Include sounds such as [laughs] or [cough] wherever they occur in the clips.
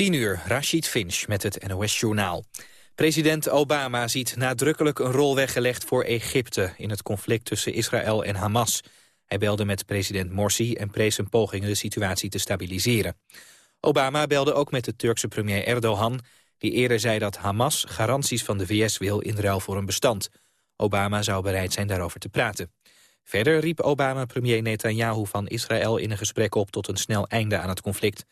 10 uur, Rashid Finch met het NOS-journaal. President Obama ziet nadrukkelijk een rol weggelegd voor Egypte... in het conflict tussen Israël en Hamas. Hij belde met president Morsi en prees zijn pogingen de situatie te stabiliseren. Obama belde ook met de Turkse premier Erdogan... die eerder zei dat Hamas garanties van de VS wil in ruil voor een bestand. Obama zou bereid zijn daarover te praten. Verder riep Obama premier Netanyahu van Israël in een gesprek op... tot een snel einde aan het conflict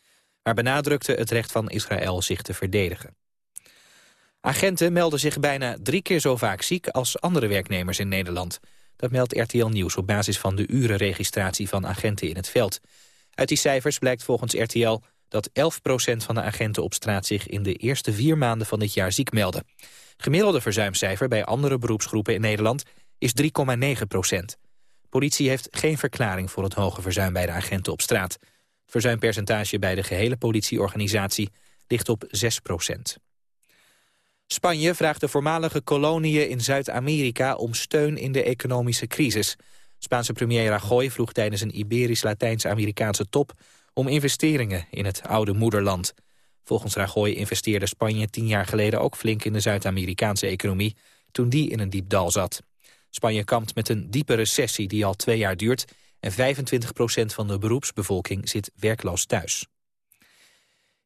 maar benadrukte het recht van Israël zich te verdedigen. Agenten melden zich bijna drie keer zo vaak ziek als andere werknemers in Nederland. Dat meldt RTL Nieuws op basis van de urenregistratie van agenten in het veld. Uit die cijfers blijkt volgens RTL dat 11% van de agenten op straat zich in de eerste vier maanden van dit jaar ziek melden. Gemiddelde verzuimcijfer bij andere beroepsgroepen in Nederland is 3,9% Politie heeft geen verklaring voor het hoge verzuim bij de agenten op straat verzuimpercentage bij de gehele politieorganisatie ligt op 6 procent. Spanje vraagt de voormalige koloniën in Zuid-Amerika om steun in de economische crisis. Spaanse premier Rajoy vroeg tijdens een Iberisch-Latijns-Amerikaanse top om investeringen in het oude moederland. Volgens Rajoy investeerde Spanje tien jaar geleden ook flink in de Zuid-Amerikaanse economie, toen die in een diep dal zat. Spanje kampt met een diepe recessie die al twee jaar duurt en 25% van de beroepsbevolking zit werkloos thuis.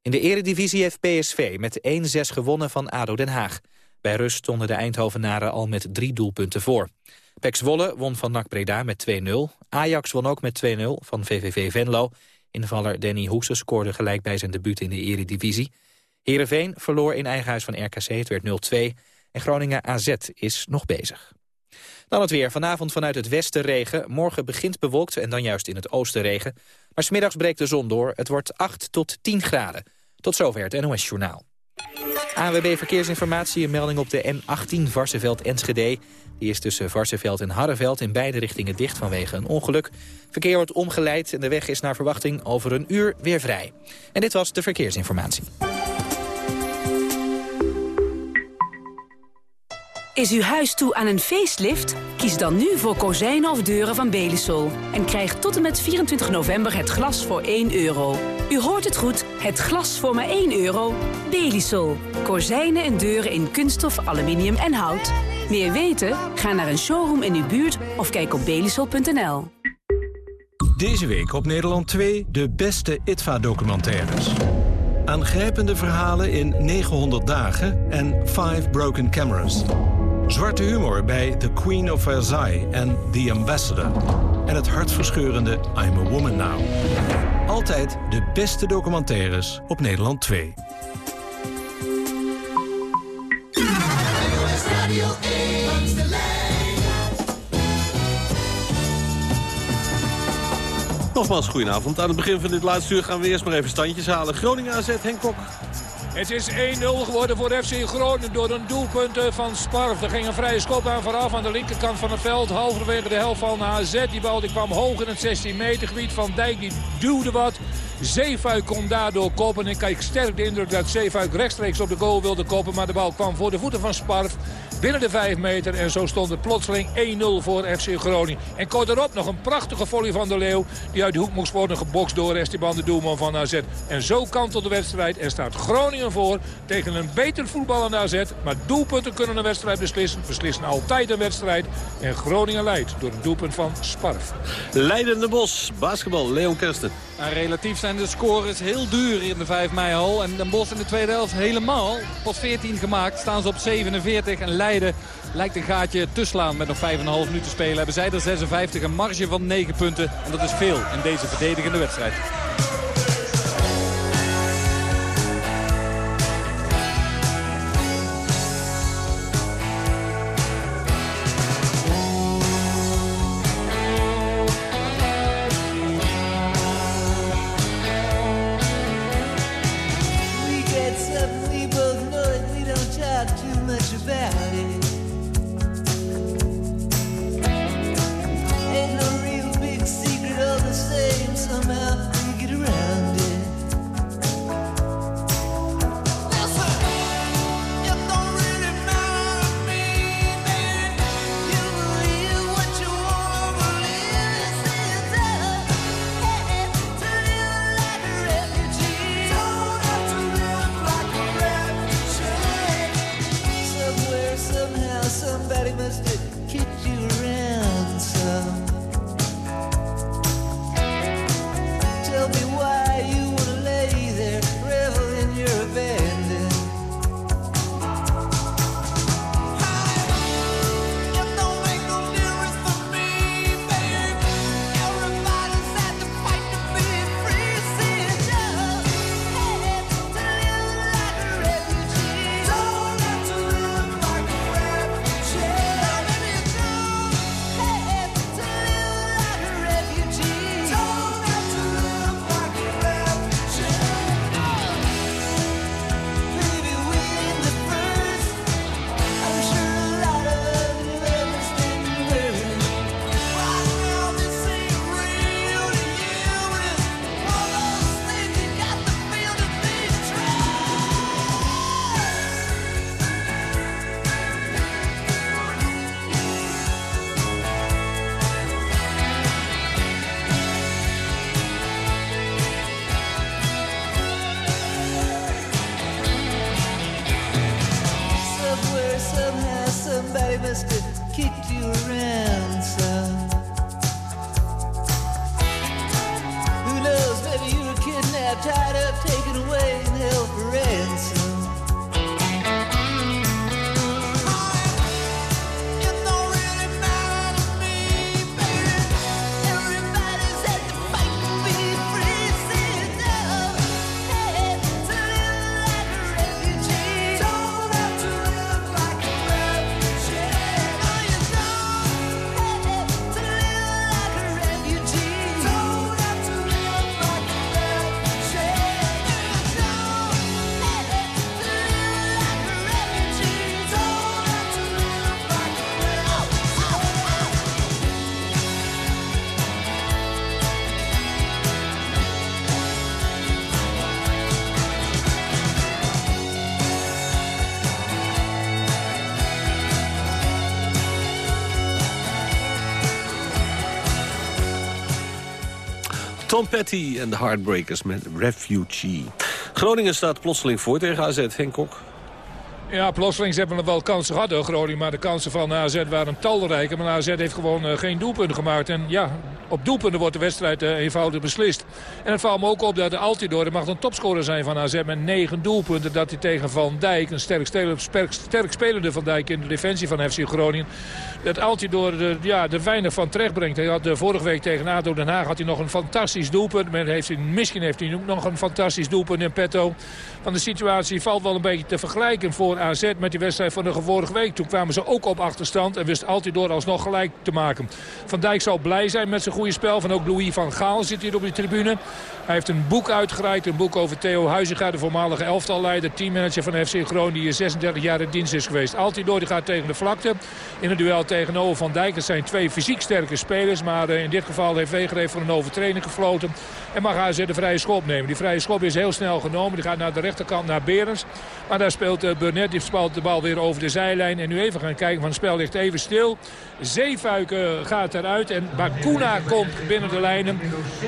In de eredivisie heeft PSV met 1-6 gewonnen van ADO Den Haag. Bij rust stonden de Eindhovenaren al met drie doelpunten voor. Pek Zwolle won van NAC Breda met 2-0. Ajax won ook met 2-0 van VVV Venlo. Invaller Danny Hoese scoorde gelijk bij zijn debuut in de eredivisie. Heerenveen verloor in eigen huis van RKC, het werd 0-2. En Groningen AZ is nog bezig. Dan het weer. Vanavond vanuit het westen regen. Morgen begint bewolkt en dan juist in het oosten regen. Maar smiddags breekt de zon door. Het wordt 8 tot 10 graden. Tot zover het NOS Journaal. AWB Verkeersinformatie, een melding op de N18 Varsenveld-Enschede. Die is tussen Varsenveld en Harreveld in beide richtingen dicht vanwege een ongeluk. Verkeer wordt omgeleid en de weg is naar verwachting over een uur weer vrij. En dit was de Verkeersinformatie. Is uw huis toe aan een facelift? Kies dan nu voor kozijnen of deuren van Belisol. En krijg tot en met 24 november het glas voor 1 euro. U hoort het goed, het glas voor maar 1 euro. Belisol. Kozijnen en deuren in kunststof, aluminium en hout. Meer weten? Ga naar een showroom in uw buurt of kijk op belisol.nl. Deze week op Nederland 2 de beste ITVA-documentaires. Aangrijpende verhalen in 900 dagen en 5 broken cameras. Zwarte humor bij The Queen of Versailles en The Ambassador. En het hartverscheurende I'm a Woman Now. Altijd de beste documentaires op Nederland 2. Nogmaals, goedenavond. Aan het begin van dit laatste uur gaan we eerst maar even standjes halen. Groningen AZ, Henk Kok. Het is 1-0 geworden voor FC Groningen door een doelpunt eh, van Sparf. Er ging een vrije schop aan vooraf aan de linkerkant van het veld. Halverwege de helft van AZ. Die bal die kwam hoog in het 16 meter gebied. Van Dijk die duwde wat. Zeefuik kon daardoor koppen. En ik krijg sterk de indruk dat Zeefuik rechtstreeks op de goal wilde koppen. Maar de bal kwam voor de voeten van Sparf binnen de 5 meter. En zo stond het plotseling 1-0 voor FC Groningen. En kort erop nog een prachtige volley van de Leeuw. Die uit de hoek moest worden gebokst door Esteban de doelman van AZ. En zo kantelt de wedstrijd. En staat Groningen voor tegen een beter voetballende AZ. Maar doelpunten kunnen een wedstrijd beslissen. Beslissen altijd een wedstrijd. En Groningen leidt door een doelpunt van Sparf. Leidende Bos, basketbal, Leon Kersten. Relatief zijn de scores heel duur in de 5 mei hal. En Den Bos in de tweede helft helemaal. Pas 14 gemaakt, staan ze op 47 en Leiden lijkt een gaatje te slaan met nog 5,5 minuten spelen. Hebben zij er 56, een marge van 9 punten. En dat is veel in deze verdedigende wedstrijd. Tom Petty en de Heartbreakers met Refugee. Groningen staat plotseling voor tegen AZ. Henk Kok. Ja, plotseling hebben we wel kansen gehad, Groningen. Maar de kansen van AZ waren talrijk. Maar AZ heeft gewoon uh, geen doelpunten gemaakt. En ja, op doelpunten wordt de wedstrijd uh, eenvoudig beslist. En het valt me ook op dat de Altidore mag een topscorer zijn van AZ met negen doelpunten. Dat hij tegen Van Dijk, een sterk, sterk, sterk spelende Van Dijk in de defensie van FC Groningen dat Altidore de, ja, de weinig van terecht brengt. Hij had de vorige week tegen ADO Den Haag had hij nog een fantastisch doelpunt. Heeft hij, misschien heeft hij nog een fantastisch doelpunt in petto. Van de situatie valt wel een beetje te vergelijken voor AZ met die wedstrijd van de vorige week. Toen kwamen ze ook op achterstand en wist Altidore alsnog gelijk te maken. Van Dijk zal blij zijn met zijn goede spel. Van ook Louis van Gaal zit hier op de tribune. Hij heeft een boek uitgereikt, een boek over Theo Huizinga, de voormalige elftalleider, teammanager van FC Groningen, die hier 36 jaar in dienst is geweest. Altidoor die gaat tegen de vlakte in het duel tegenover Van Dijk. Het zijn twee fysiek sterke spelers, maar eh, in dit geval heeft Wegereef voor een overtreding gefloten. En mag AZ de vrije schop nemen. Die vrije schop is heel snel genomen. Die gaat naar de rechterkant naar Berens. Maar daar speelt uh, Burnett, die speelt de bal weer over de zijlijn. En nu even gaan kijken, van het spel ligt even stil. Zeefuiken gaat eruit en Bakuna komt binnen de lijnen.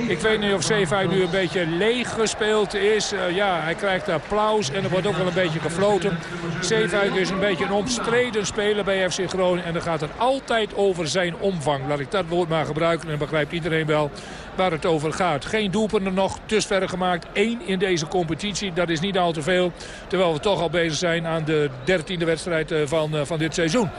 Ik weet niet of Zeefuik nu een beetje leeg gespeeld is. Uh, ja, hij krijgt applaus en er wordt ook wel een beetje gefloten. Zeefuik is een beetje een omstreden speler bij FC Groningen. En dan gaat het altijd over zijn omvang. Laat ik dat woord maar gebruiken en begrijpt iedereen wel waar het over gaat. Geen doelpunten nog, ver gemaakt. Eén in deze competitie, dat is niet al te veel. Terwijl we toch al bezig zijn aan de dertiende wedstrijd eh, van, eh, van dit seizoen.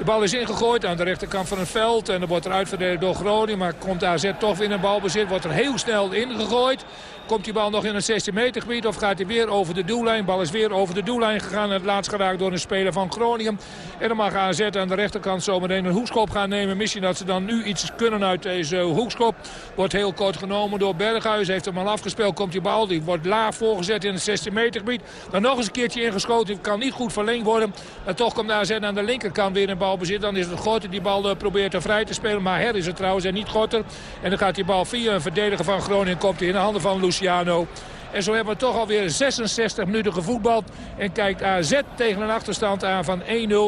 De bal is ingegooid aan de rechterkant van het veld. En er wordt er uitverdedigd door Groningen. Maar komt AZ toch weer in een balbezit. Wordt er heel snel ingegooid. Komt die bal nog in het 16 meter gebied of gaat hij weer over de doellijn? Bal is weer over de doellijn gegaan. Het laatst geraakt door een speler van Groningen. En dan mag AZ aan de rechterkant zometeen een hoekschop gaan nemen. Misschien dat ze dan nu iets kunnen uit deze hoekschop. Wordt heel kort genomen door Berghuis. Heeft hem al afgespeeld. Komt die bal. Die wordt laag voorgezet in het 16 meter gebied. Dan nog eens een keertje ingeschoten. Kan niet goed verlengd worden. En toch komt AZ aan de linkerkant weer in balbezit. Dan is het Gorter die bal eh, probeert er vrij te spelen. Maar her is het trouwens en niet Gorter. En dan gaat die bal via een verdediger van Groningen. Komt hij in de handen van Luciano. En zo hebben we toch alweer 66 minuten gevoetbald. En kijkt AZ tegen een achterstand aan van 1-0.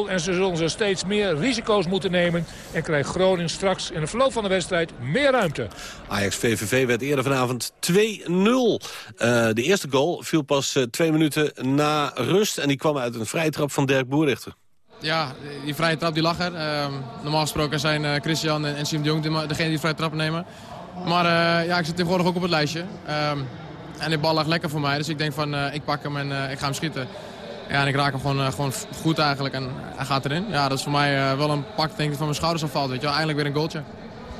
En ze zullen ze steeds meer risico's moeten nemen. En krijgt Groningen straks in de verloop van de wedstrijd meer ruimte. Ajax-VVV werd eerder vanavond 2-0. Uh, eh, de eerste goal viel pas uh, twee minuten na rust. En die kwam uit een vrije trap van Dirk Boerichter. Ja, die vrije trap die lag er. Uh, normaal gesproken zijn uh, Christian en, en Siem de Jong degene die vrije trap nemen. Maar uh, ja, ik zit tegenwoordig ook op het lijstje. Um, en de bal lag lekker voor mij. Dus ik denk van, uh, ik pak hem en uh, ik ga hem schieten. Ja, en ik raak hem gewoon, gewoon goed eigenlijk en hij gaat erin. Ja, dat is voor mij wel een pak denk ik, van mijn schouders afvalt. Weet je wel. Eindelijk weer een goaltje.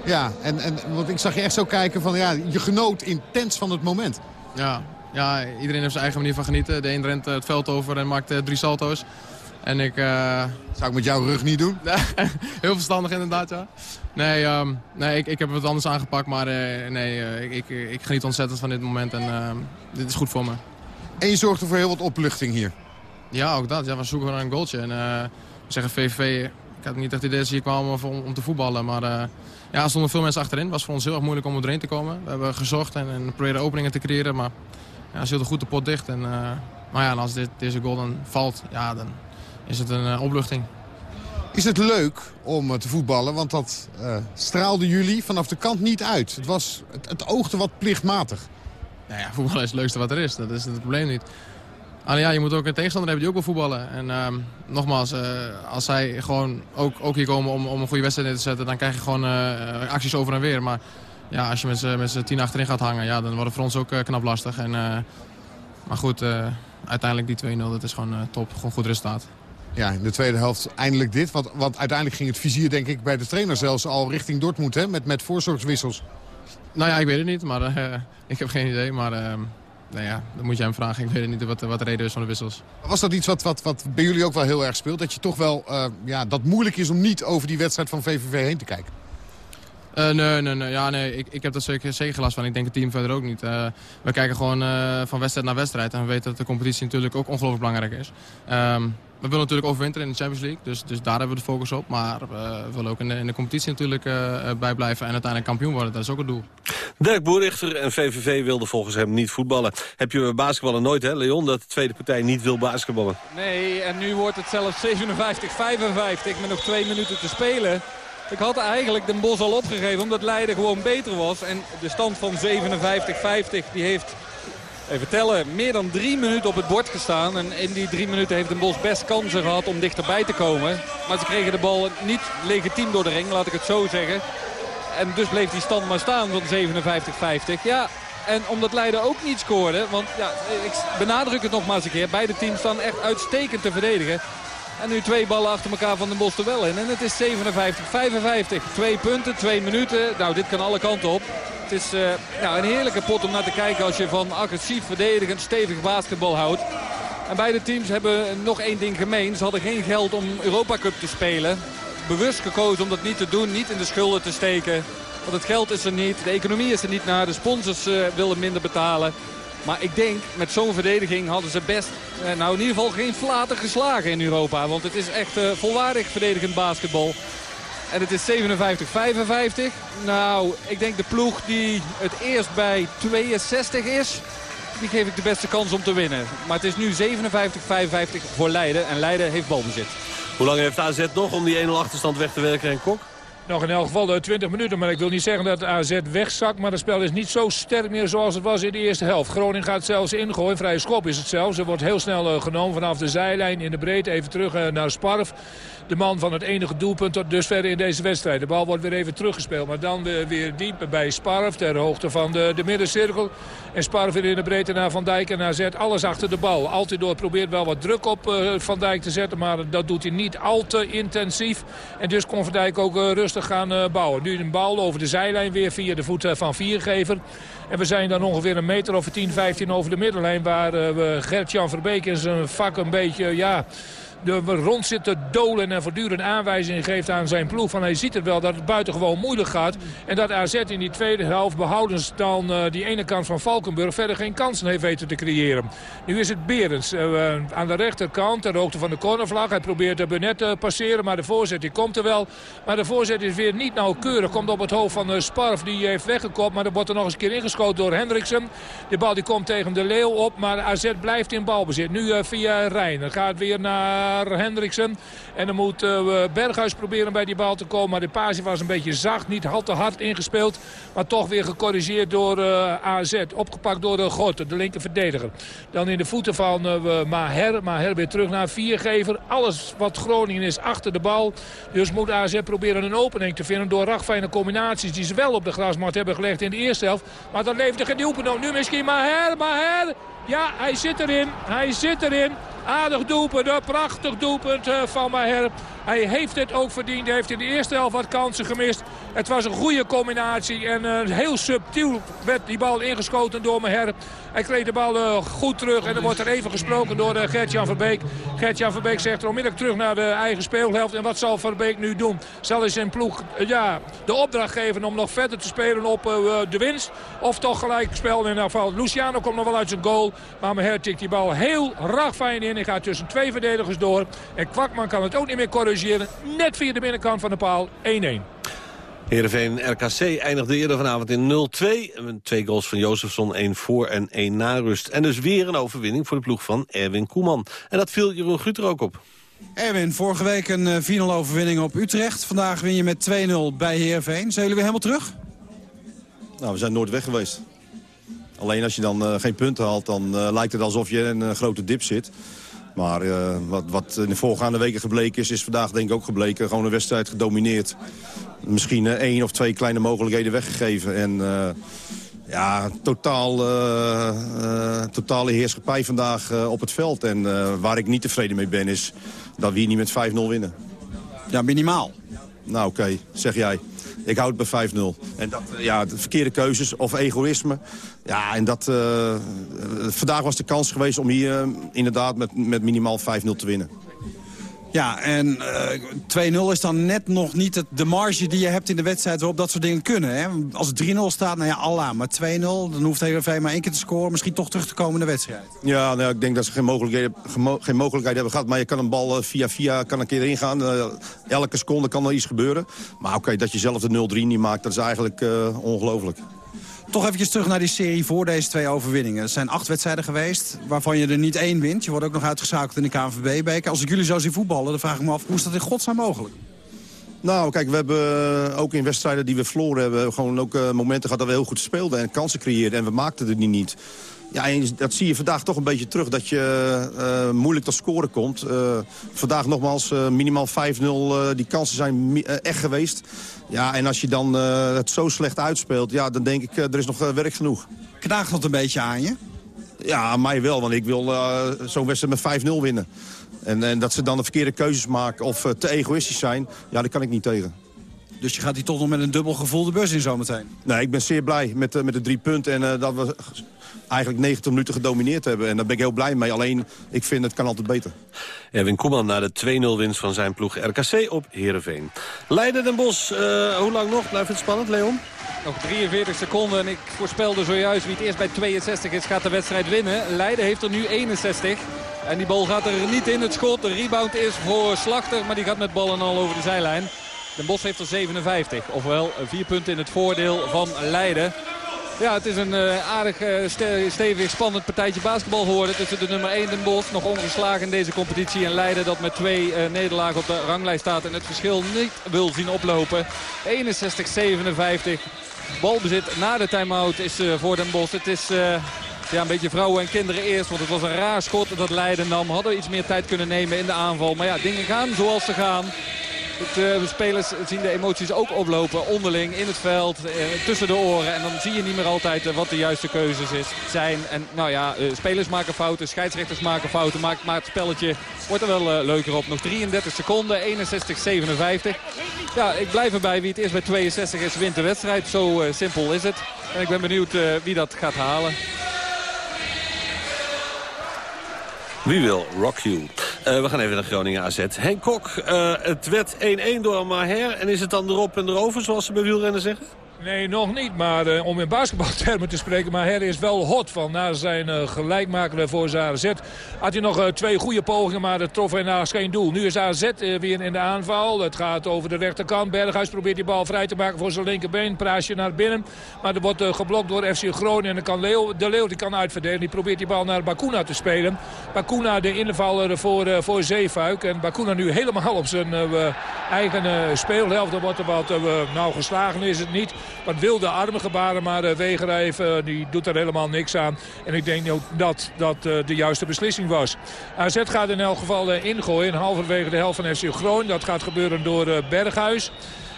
Ja, en, en want ik zag je echt zo kijken van, ja, je genoot intens van het moment. Ja, ja iedereen heeft zijn eigen manier van genieten. De een rent het veld over en maakt drie salto's. En ik... Uh... Zou ik met jouw rug niet doen? [laughs] Heel verstandig inderdaad, ja. Nee, um, nee ik, ik heb het anders aangepakt, maar uh, nee, uh, ik, ik, ik, geniet ontzettend van dit moment en ehm, dit is goed voor me. En je zorgt er voor heel wat opluchting hier? Ja, ook dat. Ja, we zoeken naar een goaltje. En, we zeggen VVV, ik had niet echt idee dat ze hier kwamen om, om te voetballen, maar ja, er stonden veel mensen achterin. Het was voor ons heel erg moeilijk om erin te komen. We hebben gezocht en, en proberen openingen te creëren, maar ja, ze hielden goed de pot dicht. En, maar ja, als dit, deze goal dan valt, ja, dan is het een opluchting. Is het leuk om uh, te voetballen? Want dat uh, straalde jullie vanaf de kant niet uit. Het, was, het, het oogde wat plichtmatig. Nou ja, voetballen is het leukste wat er is. Dat is het probleem niet. Alleen ja, je moet ook een tegenstander hebben die ook wil voetballen. En uh, nogmaals, uh, als zij gewoon ook, ook hier komen om, om een goede wedstrijd neer te zetten... dan krijg je gewoon acties over en weer. Maar ja, als je met z'n tien achterin gaat hangen, ja, dan wordt het voor ons ook knap lastig. En maar goed, uiteindelijk die 2-0, dat is gewoon top. Gewoon goed resultaat. Ja, in de tweede helft eindelijk dit. Want, want uiteindelijk ging het vizier denk ik bij de trainer zelfs al richting Dortmund. Hè? Met, met voorzorgswissels. Nou ja, ik weet het niet. Maar [laughs] ik heb geen idee. Maar ehm, nou ja, dan moet je hem vragen. Ik weet niet wat, wat de reden is van de wissels. Was dat iets wat, wat, wat bij jullie ook wel heel erg speelt? Dat je toch wel, uh, ja, dat moeilijk is om niet over die wedstrijd van VVV heen te kijken? Uh, nee, nee, nee, ja, nee ik, ik heb dat zeker, zeker gelast van. Ik denk het team verder ook niet. Uh, we kijken gewoon van wedstrijd naar wedstrijd. En we weten dat de competitie natuurlijk ook ongelooflijk belangrijk is. Um, we willen natuurlijk overwinteren in de Champions League. Dus, dus daar hebben we de focus op. Maar uh, we willen ook in de, in de competitie natuurlijk uh, bijblijven. En uiteindelijk kampioen worden. Dat is ook het doel. Dirk Boerichter en VVV wilden volgens hem niet voetballen. Heb je basketballen nooit, hè Leon? Dat de tweede partij niet wil basketballen. Nee, en nu wordt het zelfs 57-55 met nog twee minuten te spelen. Ik had eigenlijk Den Bos al opgegeven omdat Leiden gewoon beter was. En de stand van 57-50 die heeft even tellen, meer dan drie minuten op het bord gestaan. En in die drie minuten heeft Den Bos best kansen gehad om dichterbij te komen. Maar ze kregen de bal niet legitiem door de ring, laat ik het zo zeggen. En dus bleef die stand maar staan van 57-50. Ja, en omdat Leiden ook niet scoorde, want ja, ik benadruk het nog maar eens een keer. Beide teams staan echt uitstekend te verdedigen. En nu twee ballen achter elkaar van Den Bos er wel in. En het is 57-55. Twee punten, twee minuten. Nou, dit kan alle kanten op. Het is nou, een heerlijke pot om naar te kijken als je van agressief, verdedigend, stevig basketbal houdt. En beide teams hebben nog één ding gemeen. Ze hadden geen geld om Europa Cup te spelen. Bewust gekozen om dat niet te doen, niet in de schulden te steken. Want het geld is er niet, de economie is er niet naar, de sponsors uh, willen minder betalen. Maar ik denk, met zo'n verdediging hadden ze best, eh, nou in ieder geval geen flater geslagen in Europa. Want het is echt uh, volwaardig verdedigend basketbal. En het is 57-55. Nou, ik denk de ploeg die het eerst bij 62 is... die geef ik de beste kans om te winnen. Maar het is nu 57-55 voor Leiden. En Leiden heeft balbezit. Hoe lang heeft AZ nog om die 1-0 achterstand weg te werken en Kok? Nog in elk geval 20 minuten. Maar ik wil niet zeggen dat AZ wegzakt. Maar het spel is niet zo sterk meer zoals het was in de eerste helft. Groningen gaat zelfs ingooien. Vrije schop is het zelfs. Er wordt heel snel eh, genomen vanaf de zijlijn in de breedte. Even terug eh, naar Sparf de man van het enige doelpunt tot dusver in deze wedstrijd. De bal wordt weer even teruggespeeld. Maar dan weer diep bij Sparf ter hoogte van de, de middencirkel. En Sparf weer in de breedte naar Van Dijk. En hij zet alles achter de bal. Altijd door probeert wel wat druk op uh, Van Dijk te zetten. Maar dat doet hij niet al te intensief. En dus kon Van Dijk ook uh, rustig gaan uh, bouwen. Nu een bal over de zijlijn weer via de voet van Viergever. En we zijn dan ongeveer een meter of 10, 15 over de middenlijn. Waar Gert-Jan Verbeek in zijn vak een beetje... ja rond zit te dolen en voortdurend aanwijzingen geeft aan zijn ploeg. Van hij ziet het wel dat het buitengewoon moeilijk gaat. En dat AZ in die tweede helft behoudens dan uh, die ene kant van Valkenburg verder geen kansen heeft weten te creëren. Nu is het Berends uh, aan de rechterkant ter hoogte van de cornervlag. Hij probeert de Burnett te passeren, maar de voorzet komt er wel. Maar de voorzet is weer niet nauwkeurig. Komt op het hoofd van uh, Sparf, die heeft weggekopt. Maar er wordt er nog eens een keer ingeschoten door Hendriksen. De bal die komt tegen de Leeuw op, maar AZ blijft in balbezit. Nu via Rijn. Dan gaat weer naar naar Hendriksen. En dan moet uh, Berghuis proberen bij die bal te komen. Maar de paasje was een beetje zacht. Niet al te hard ingespeeld. Maar toch weer gecorrigeerd door eh, AZ. Opgepakt door de Gorten, de linker verdediger. Dan in de voeten van Maher. Maher weer terug naar Viergever. Alles wat Groningen is achter de bal. Dus moet AZ proberen een opening te vinden door ragfijne combinaties die ze wel op de grasmat hebben gelegd in de eerste helft. Maar dat levert er geen doelpunt Nu misschien Maher, Maher. Ja, hij zit erin. Hij zit erin. Aardig doelpunt, prachtig doelpunt eh, van Maher. Hij heeft het ook verdiend. Hij heeft in de eerste helft wat kansen gemist. Het was een goede combinatie. En uh, heel subtiel werd die bal ingeschoten door Maher. Hij kreeg de bal uh, goed terug. En er wordt er even gesproken door uh, Gert-Jan Verbeek. Gert-Jan Verbeek zegt er onmiddellijk terug naar de eigen speelhelft. En wat zal Verbeek nu doen? Zal hij zijn ploeg ja, de opdracht geven om nog verder te spelen op de winst? Of toch gelijk spel in geval. Luciano komt nog wel uit zijn goal. Maar Maher tikt die bal heel fijn in. Hij gaat tussen twee verdedigers door. En Kwakman kan het ook niet meer corrigeren. Net via de binnenkant van de paal 1-1. Heerenveen RKC eindigde eerder vanavond in 0-2. Twee goals van Jozefson, één voor en één na rust. En dus weer een overwinning voor de ploeg van Erwin Koeman. En dat viel Jeroen Guter ook op. Erwin, vorige week een 4-0 eh, overwinning op Utrecht. Vandaag win je met 2-0 bij Heerenveen. Zijn jullie weer helemaal terug? Nou, we zijn nooit weg geweest. Alleen als je dan uh, geen punten haalt, dan uh, lijkt het alsof je in een grote dip zit. Maar uh, wat, wat in de voorgaande weken gebleken is, is vandaag denk ik ook gebleken. Gewoon een wedstrijd gedomineerd. Misschien uh, één of twee kleine mogelijkheden weggegeven. En uh, Ja, totaal, totale heerschappij vandaag op het veld. En waar ik niet tevreden mee ben is dat we hier niet met 5-0 winnen. Ja, minimaal. Nou oké, zeg jij. Ik houd het bij 5-0. En dat, ja, de verkeerde keuzes of egoïsme. Ja, en dat... vandaag was de kans geweest om hier inderdaad met, met minimaal 5-0 te winnen. Ja, en uh, 2-0 is dan net nog niet het, de marge die je hebt in de wedstrijd... waarop dat soort dingen kunnen. Hè? Als het 3-0 staat, nou ja, Allah. Maar 2-0, dan hoeft Heerenveen maar één keer te scoren... misschien toch terug te komen in de wedstrijd. Ja, nou, ik denk dat ze geen mogelijkheid, geen mogelijkheid hebben gehad. Maar je kan een bal uh, via via kan een keer ingaan. Uh, elke seconde kan er iets gebeuren. Maar oké, dat je zelf de 0-3 niet maakt, dat is eigenlijk uh, ongelooflijk. Toch even terug naar die serie voor deze twee overwinningen. Er zijn acht wedstrijden geweest waarvan je er niet één wint. Je wordt ook nog uitgeschakeld in de KNVB-beker. Als ik jullie zo zie voetballen, dan vraag ik me af... hoe is dat in godsnaam mogelijk? Nou, kijk, we hebben ook in wedstrijden die we verloren hebben... gewoon ook uh, momenten gehad dat we heel goed speelden en kansen creëerden. En we maakten het niet. Ja, en dat zie je vandaag toch een beetje terug, dat je uh, moeilijk tot scoren komt. Uh, vandaag nogmaals uh, minimaal 5-0, die kansen zijn echt geweest. Ja, en als je dan het zo slecht uitspeelt, ja, dan denk ik, er is nog werk genoeg. Knaagt dat een beetje aan je? Ja, mij wel, want ik wil zo'n wedstrijd met 5-0 winnen. En, en, dat ze dan de verkeerde keuzes maken of te egoïstisch zijn, ja, daar kan ik niet tegen. Dus je gaat hier toch nog met een dubbel gevoel de bus in zometeen? Nee, ik ben zeer blij met, met de drie punten. En dat we eigenlijk 90 minuten gedomineerd hebben. En daar ben ik heel blij mee. Alleen, ik vind het kan altijd beter. Erwin Koeman na de 2-0 winst van zijn ploeg RKC op Heerenveen. Leiden den Bos, uh, hoe lang nog? Blijft het spannend, Leon? Nog 43 seconden en ik voorspelde zojuist wie het eerst bij 62 is gaat de wedstrijd winnen. Leiden heeft er nu 61. En die bal gaat er niet in. Het schot, de rebound is voor Slachter, maar die gaat met ballen al over de zijlijn. Den Bos heeft er 57. Ofwel vier punten in het voordeel van Leiden. Ja, het is een uh, aardig uh, stevig spannend partijtje basketbal geworden tussen de nummer 1 Den Bosch. Nog ongeslagen in deze competitie. En Leiden dat met twee nederlagen op de ranglijst staat. En het verschil niet wil zien oplopen. 61-57. Balbezit na de time-out is voor Den Bosch. Het is... Ja, een beetje vrouwen en kinderen eerst. Want het was een raar schot dat Leiden nam. Hadden iets meer tijd kunnen nemen in de aanval. Maar ja, dingen gaan zoals ze gaan. De eh, spelers zien de emoties ook oplopen onderling in het veld, eh, tussen de oren. En dan zie je niet meer altijd eh, wat de juiste keuzes is, zijn. En nou ja, spelers maken fouten, scheidsrechters maken fouten. Maar, het spelletje wordt er wel leuker op. Nog 33 seconden, 61-57. Ja, ik blijf erbij. Wie het eerst bij 62 is, wint de wedstrijd. Zo simpel is het. En ik ben benieuwd wie dat gaat halen. Wie wil Rock You? Uh, we gaan even naar Groningen AZ. Henk Kok, uh, het werd 1-1 door Maher. En is het dan erop en erover, zoals ze bij wielrennen zeggen? Nee, nog niet. Maar uh, om in basketbaltermen te spreken. Maar Her is wel hot van na zijn uh, gelijkmaker voor zijn AZ. Had hij nog uh, twee goede pogingen, maar dat trof helaas geen doel. Nu is AZ weer in de aanval. Het gaat over de rechterkant. Berghuis probeert die bal vrij te maken voor zijn linkerbeen. Praasje naar binnen. Maar er wordt geblokt door FC Groningen. En dan kan Leo, de Leeuw die kan uitverdelen. Die probeert die bal naar Bakuna te spelen. Bakuna de invaller voor, voor Zeefuik. En Bakuna nu helemaal op zijn eigen speelhelft. Er wordt er wat nou geslagen is het niet wat wilde armen gebaren. Maar uh, Wegerijf uh, die doet er helemaal niks aan. En ik denk ook dat dat uh, de juiste beslissing was. AZ gaat in elk geval ingooien. Halverwege de helft van FC Groningen. Dat gaat gebeuren door Berghuis.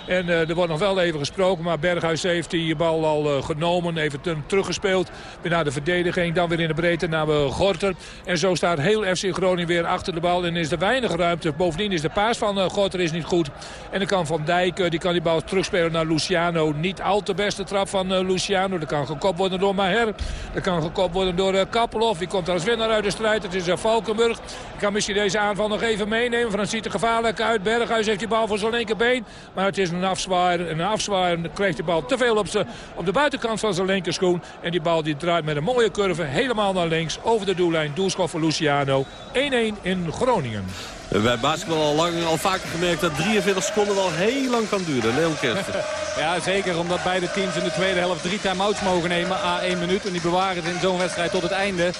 En uh, er wordt nog wel even gesproken. Maar Berghuis heeft die bal al uh, genomen. Even teruggespeeld. Weer naar de verdediging. Dan weer in de breedte naar uh, Gorter. En zo staat heel FC Groningen weer achter de bal. En is er weinig ruimte. Bovendien is de paas van Gorter is niet goed. En dan kan Van Dijk die kan die bal terugspelen naar Luciano. Niet al te beste trap van Luciano. Dat kan gekopt worden door Maher. Dat kan gekopt worden door Kappelhoff. Die komt als winnaar uit de strijd. Het is Valkenburg. Ik kan misschien deze aanval nog even meenemen. Het ziet er gevaarlijk uit. Berghuis heeft die bal voor zijn linkerbeen. Maar het is een afzwaaier. En een afzwaaier krijgt de bal te veel op, op de buitenkant van zijn linkerschoen. En die bal die draait met een mooie curve helemaal naar links. Over de doellijn. Doelschot voor Luciano. 1-1 in Groningen. Hebben basketbal al, lang, al vaker gemerkt dat 43 seconden wel heel lang kan duren. Leon Kersten. [laughs] Ja, zeker. Omdat beide teams in de tweede helft drie time-outs mogen nemen. A 1 minuut. En die bewaren het in zo'n wedstrijd tot het einde.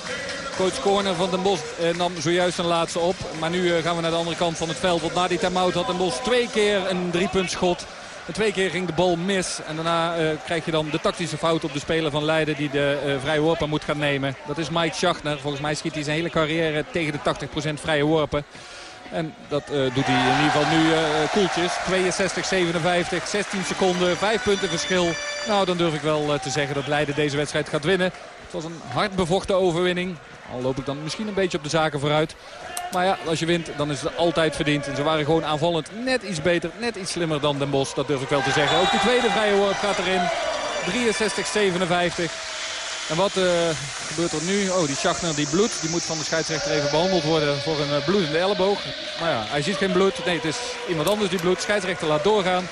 Coach Corner van Den Bosch eh, nam zojuist een laatste op. Maar nu eh, gaan we naar de andere kant van het veld. Want na die time-out had Den Bosch twee keer een driepuntschot. En twee keer ging de bal mis. En daarna uh, krijg je dan de tactische fout op de speler van Leiden die de vrije worpen moet gaan nemen. Dat is Mike Schachner. Volgens mij schiet hij zijn hele carrière tegen de 80% vrije worpen. En dat doet hij in ieder geval nu koeltjes. 62, 57, 16 seconden, 5 punten verschil. Nou, dan durf ik wel te zeggen dat Leiden deze wedstrijd gaat winnen. Het was een hard bevochten overwinning. Al loop ik dan misschien een beetje op de zaken vooruit. Maar ja, als je wint, dan is het altijd verdiend. En ze waren gewoon aanvallend net iets beter, net iets slimmer dan Den Bosch. Dat durf ik wel te zeggen. Ook die tweede vrije worp gaat erin. 63-57. En wat uh, gebeurt er nu? Oh, die Schachner die bloedt. Die moet van de scheidsrechter even behandeld worden voor een uh, bloedende elleboog. Maar ja, hij ziet geen bloed. Nee, het is iemand anders die bloedt. Scheidsrechter laat doorgaan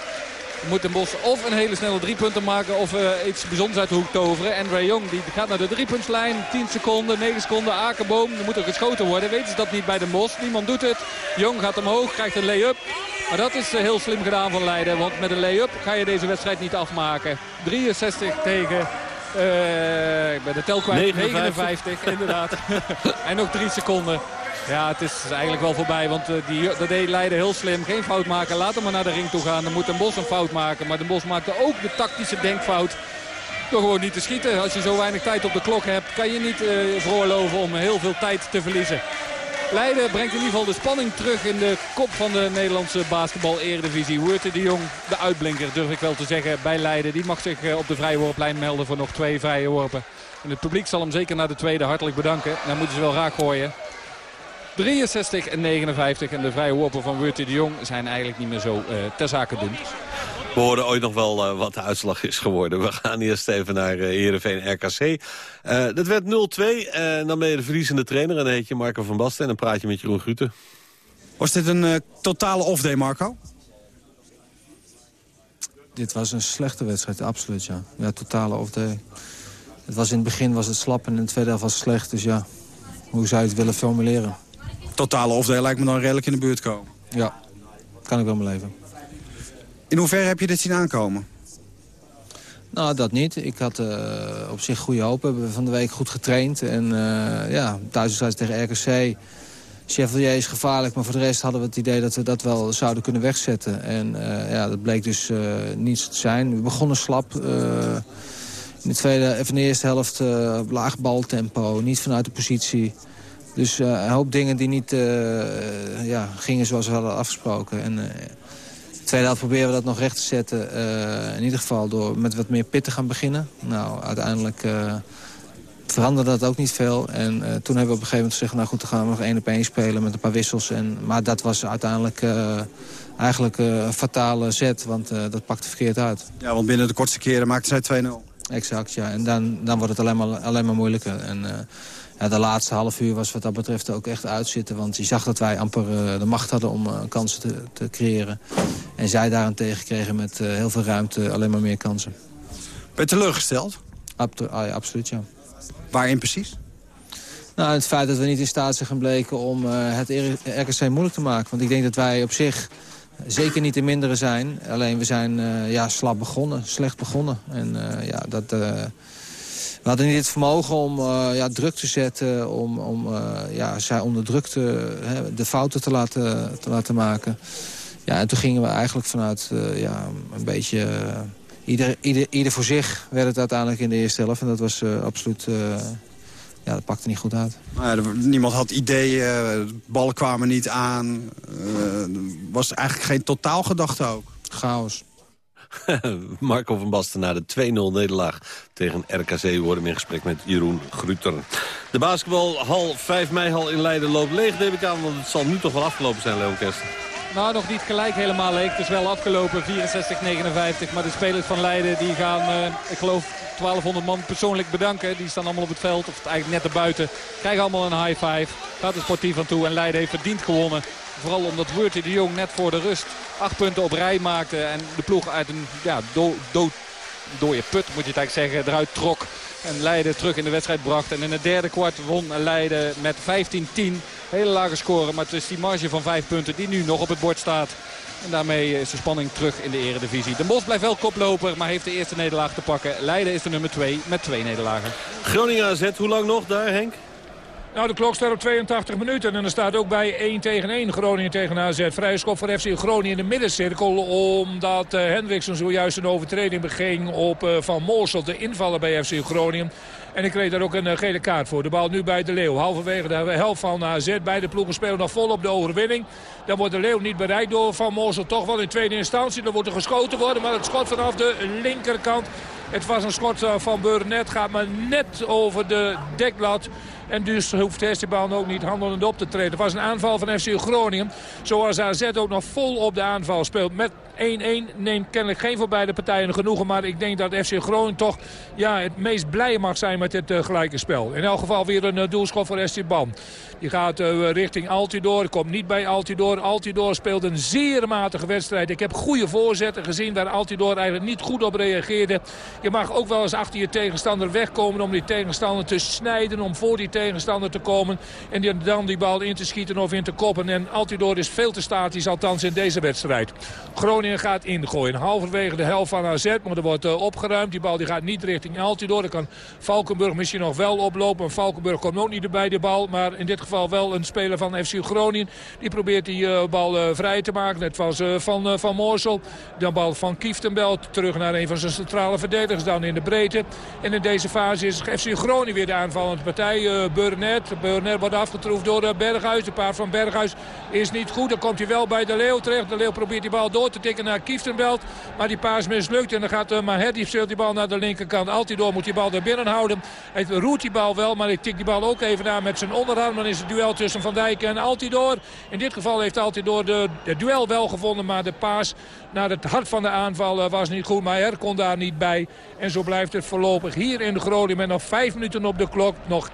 moet Den Bos of een hele snelle driepunten maken of uh, iets bijzonders uit de hoek toveren. En Ray Jong die gaat naar de driepuntslijn. 10 seconden, 9 seconden, Akerboom. Er moet ook geschoten worden. Weten ze dat niet bij Den Bos? Niemand doet het. Jong gaat omhoog, krijgt een lay-up. Maar dat is heel slim gedaan van Leiden. Want met een lay-up ga je deze wedstrijd niet afmaken. 63 tegen... Uh, ik ben de tel kwijt. 59, inderdaad. [laughs] en nog 3 seconden. Ja, het is eigenlijk wel voorbij. Want uh, die, dat deed Leiden heel slim. Geen fout maken. Laat hem maar naar de ring toe gaan. Dan moet Den Bos een fout maken. Maar Den Bos maakte ook de tactische denkfout. Door gewoon niet te schieten. Als je zo weinig tijd op de klok hebt, kan je niet uh, veroorloven om heel veel tijd te verliezen. Leiden brengt in ieder geval de spanning terug in de kop van de Nederlandse basketbal-eredivisie. Wurte de Jong, de uitblinker durf ik wel te zeggen, bij Leiden. Die mag zich eh, op de vrije worplijn melden voor nog twee vrije worpen. En het publiek zal hem zeker na de tweede hartelijk bedanken. Dan moeten ze wel raak gooien. 63 en 59. En de vrije worpen van Wurtie de Jong zijn eigenlijk niet meer zo uh, ter zake doen. We hoorden ooit nog wel uh, wat de uitslag is geworden. We gaan eerst even naar uh, Heerenveen RKC. Uh, dat werd 0-2. En dan ben je de verliezende trainer. En dan heet je Marco van Basten. En dan praat je met Jeroen Gruten. Was dit een totale off-day, Marco? Dit was een slechte wedstrijd, absoluut, ja. Ja, totale off-day. Het was in het begin was het slap en in de tweede helft was het slecht. Dus ja, hoe zou je het willen formuleren? totale off lijkt me dan redelijk in de buurt komen. Ja, kan ik wel mijn leven. In hoeverre heb je dit zien aankomen? Nou, dat niet. Ik had uh, op zich goede hoop. We hebben van de week goed getraind. En uh, ja, thuiswedstrijd tegen RKC. Chevalier is gevaarlijk, maar voor de rest hadden we het idee dat we dat wel zouden kunnen wegzetten. En uh, ja, dat bleek dus niets te zijn. We begonnen slap. in, de tweede, even de eerste helft laag baltempo, niet vanuit de positie. Dus een hoop dingen die niet ja, gingen zoals we hadden afgesproken. En tweede helft proberen we dat nog recht te zetten. in ieder geval door met wat meer pit te gaan beginnen. Nou, uiteindelijk veranderde dat ook niet veel. En toen hebben we op een gegeven moment gezegd... nou goed, dan gaan we nog één op één spelen met een paar wissels. En, maar dat was uiteindelijk eigenlijk een fatale zet. Want dat pakte verkeerd uit. Ja, want binnen de kortste keren maakten zij 2-0. Exact, ja. En dan, dan wordt het alleen maar, alleen maar moeilijker. En, ja, de laatste half uur was wat dat betreft ook echt uitzitten. Want je zag dat wij amper uh, de macht hadden om uh, kansen te, te, creëren. En zij daarentegen kregen met uh, heel veel ruimte alleen maar meer kansen. Ben je teleurgesteld? Ab ah, ja, absoluut, ja. Waarin precies? Nou, het feit dat we niet in staat zijn gebleken om het RKC moeilijk te maken. Want ik denk dat wij op zich zeker niet de mindere zijn. Alleen we zijn ja, slap begonnen, slecht begonnen. En ja, dat we hadden niet het vermogen om uh, ja, druk te zetten, om, om uh, ja, zij onder druk te, hè, de fouten te laten, te laten maken. Ja, en toen gingen we eigenlijk vanuit uh, ja, een beetje... ieder, ieder, ieder voor zich werd het uiteindelijk in de eerste helft. En dat was absoluut... ja, dat pakte niet goed uit. Maar ja, niemand had ideeën, ballen kwamen niet aan. was eigenlijk geen totaalgedachte ook. Chaos. [laughs] Marco van Basten na de 2-0 nederlaag tegen RKC. worden in gesprek met Jeroen Gruter. De basketbalhal 5 mei-hal in Leiden loopt leeg, neem ik aan. Want het zal nu toch wel afgelopen zijn, Leon Kester. Nou, nog niet gelijk helemaal leeg. Het is wel afgelopen, 64-59. Maar de spelers van Leiden die gaan, uh, ik geloof, 1200 man persoonlijk bedanken. Die staan allemaal op het veld, of eigenlijk net erbuiten. Krijgen allemaal een high five. Gaat er sportief aan toe en Leiden heeft verdiend gewonnen. Vooral omdat Wurtie de Jong net voor de rust acht punten op rij maakte. En de ploeg uit een ja, dood, dood, dode put, moet je het eigenlijk zeggen, eruit trok. En Leiden terug in de wedstrijd bracht. En in het derde kwart won Leiden met 15-10. Hele lage score, maar het is die marge van vijf punten die nu nog op het bord staat. En daarmee is de spanning terug in de eredivisie. De Bos blijft wel koploper, maar heeft de eerste nederlaag te pakken. Leiden is de nummer 2 met twee nederlagen. Groningen AZ, hoe lang nog daar Henk? Nou, de klok staat op 82 minuten en er staat ook bij 1 tegen 1 Groningen tegen AZ. Vrije schop voor FC Groningen in de middencirkel. Omdat uh, Hendriksen zojuist een overtreding beging op uh, Van Moorsel, de invaller bij FC Groningen. En ik kreeg daar ook een uh, gele kaart voor. De bal nu bij De Leeuw. Halverwege de helft van AZ. Beide ploegen spelen nog vol op de overwinning. Dan wordt De Leeuw niet bereikt door Van Moorsel. Toch wel in tweede instantie. Dan wordt er geschoten worden. Maar het schot vanaf de linkerkant. Het was een schot van Burnett. Gaat maar net over de deklat. En dus hoeft Esteban ook niet handelend op te treden. Het was een aanval van FC Groningen. Zoals AZ ook nog vol op de aanval speelt. Met 1-1 neemt kennelijk geen voor beide partijen genoegen. Maar ik denk dat FC Groningen toch ja, het meest blij mag zijn met dit uh, gelijke spel. In elk geval weer een uh, doelschot voor Esteban. Die gaat uh, richting Altidor. Komt niet bij Altidor. Altidor speelt een zeer matige wedstrijd. Ik heb goede voorzetten gezien waar Altidor eigenlijk niet goed op reageerde. Je mag ook wel eens achter je tegenstander wegkomen om die tegenstander te snijden. Om voor die tegenstander te komen. En die, dan die bal in te schieten of in te koppen. En Altidor is veel te statisch, althans in deze wedstrijd. Groningen gaat ingooien. Halverwege de helft van AZ, maar er wordt uh, opgeruimd. Die bal die gaat niet richting Altidor. Dan kan Valkenburg misschien nog wel oplopen. Valkenburg komt ook niet bij de bal. Maar in dit geval wel een speler van FC Groningen. Die probeert die uh, bal uh, vrij te maken. Net was van, van Moorsel. Dan bal van Kieftenbelt. Terug naar een van zijn centrale verdedigers. Dan in de breedte. En in deze fase is FC Groningen weer de aanvallende partij. Burnett. Burnett wordt afgetroefd door Berghuis. De paard van Berghuis is niet goed. Dan komt hij wel bij de Leeuw terecht. De Leeuw probeert die bal door te tikken naar Kieftenbelt. Maar die paas mislukt. En dan gaat uh, Maher, die speelt die bal naar de linkerkant. Altidoor moet die bal er binnen houden. Hij roert die bal wel, maar hij tikt die bal ook even aan met zijn onderarm. Dan is het duel tussen Van Dijk en Altidoor. In dit geval heeft Altidoor de, de duel wel gevonden. Maar de paas naar het hart van de aanval uh, was niet goed. Maher kon daar niet bij. En zo blijft het voorlopig hier in de Groningen met nog vijf minuten op de klok. Nog 1-1.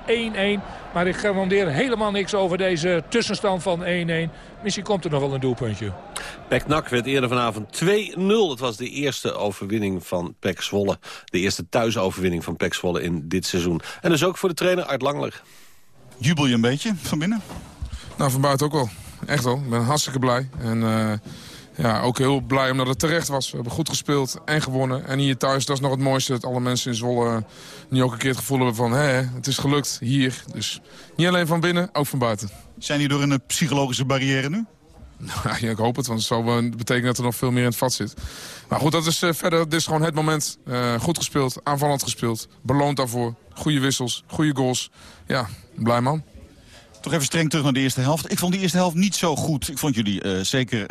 Maar ik garandeer helemaal niks over deze tussenstand van 1-1. Misschien komt er nog wel een doelpuntje. Pek Nak werd eerder vanavond 2-0. Het was de eerste overwinning van Pek Zwolle. De eerste thuisoverwinning van Pek Zwolle in dit seizoen. En dus ook voor de trainer Art Langler. Jubel je een beetje van binnen? Nou, van buiten ook wel. Echt wel. Ik ben hartstikke blij. En uh, ja, ook heel blij omdat het terecht was. We hebben goed gespeeld en gewonnen. En hier thuis, dat is nog het mooiste. Dat alle mensen in Zwolle nu ook een keer het gevoel hebben van... hé, het is gelukt hier. Dus niet alleen van binnen, ook van buiten. Zijn jullie door een psychologische barrière nu? [laughs] Nou, ja, ik hoop het, want het zou betekenen dat er nog veel meer in het vat zit. Maar goed, dat is uh, verder, dit is gewoon het moment. Uh, goed gespeeld, aanvallend gespeeld, beloond daarvoor. Goede wissels, goede goals. Ja, blij man. Toch even streng terug naar de eerste helft. Ik vond die eerste helft niet zo goed. Ik vond jullie uh, zeker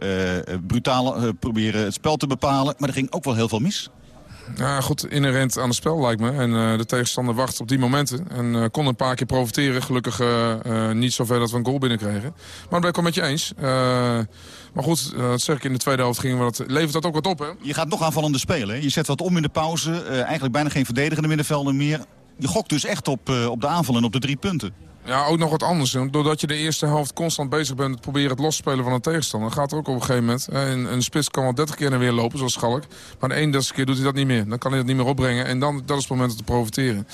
brutaal proberen het spel te bepalen. Maar er ging ook wel heel veel mis. Ja, goed, inherent aan het spel lijkt me. En uh, de tegenstander wacht op die momenten. En uh, kon een paar keer profiteren. Gelukkig uh, niet zover dat we een goal binnenkregen. Maar dat ben ik wel met je eens. maar goed, dat zeg ik in de tweede helft ging wat, levert dat ook wat op. Hè? Je gaat nog aanvallende spelen. Hè? Je zet wat om in de pauze. eigenlijk bijna geen verdedigende middenvelden meer. Je gokt dus echt op, op de aanval en op de drie punten. Ja, ook nog wat anders. Doordat je de eerste helft constant bezig bent met proberen het losspelen van een tegenstander. gaat er ook op een gegeven moment. Een, een spits kan wel 30 keer naar weer lopen, zoals Schalk. Maar de 31 keer doet hij dat niet meer. Dan kan hij dat niet meer opbrengen. En dan, dat is het moment om te profiteren.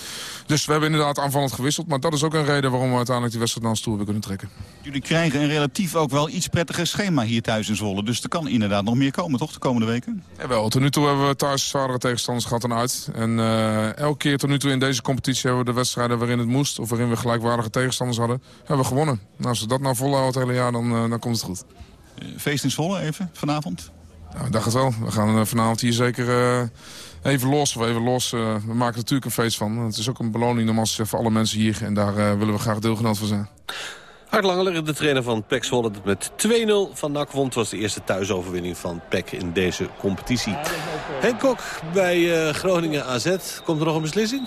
Dus we hebben inderdaad aanvallend gewisseld. Maar dat is ook een reden waarom we uiteindelijk die wedstrijd naar ons toe hebben kunnen trekken. Jullie krijgen een relatief ook wel iets prettiger schema hier thuis in Zwolle. Dus er kan inderdaad nog meer komen, toch, de komende weken? Jawel, tot nu toe hebben we thuis zwaardere tegenstanders gehad dan uit. En uh, elke keer tot nu toe in deze competitie hebben we de wedstrijden waarin het moest. Of waarin we gelijkwaardige tegenstanders hadden hebben we gewonnen. Nou, als we dat nou volhouden het hele jaar, dan, uh, dan komt het goed. Feest in Zwolle even, vanavond? Nou, ik dacht het wel. We gaan uh, vanavond hier zeker uh, even los. Of even los. we maken er natuurlijk een feest van. Het is ook een beloning normaal voor alle mensen hier. En daar willen we graag deelgenoot van zijn. Hart Langeler, de trainer van PEC Zwolle, met 2-0 van NAC won. Het was de eerste thuisoverwinning van PEC in deze competitie. Henk Kok bij Groningen AZ. Komt er nog een beslissing?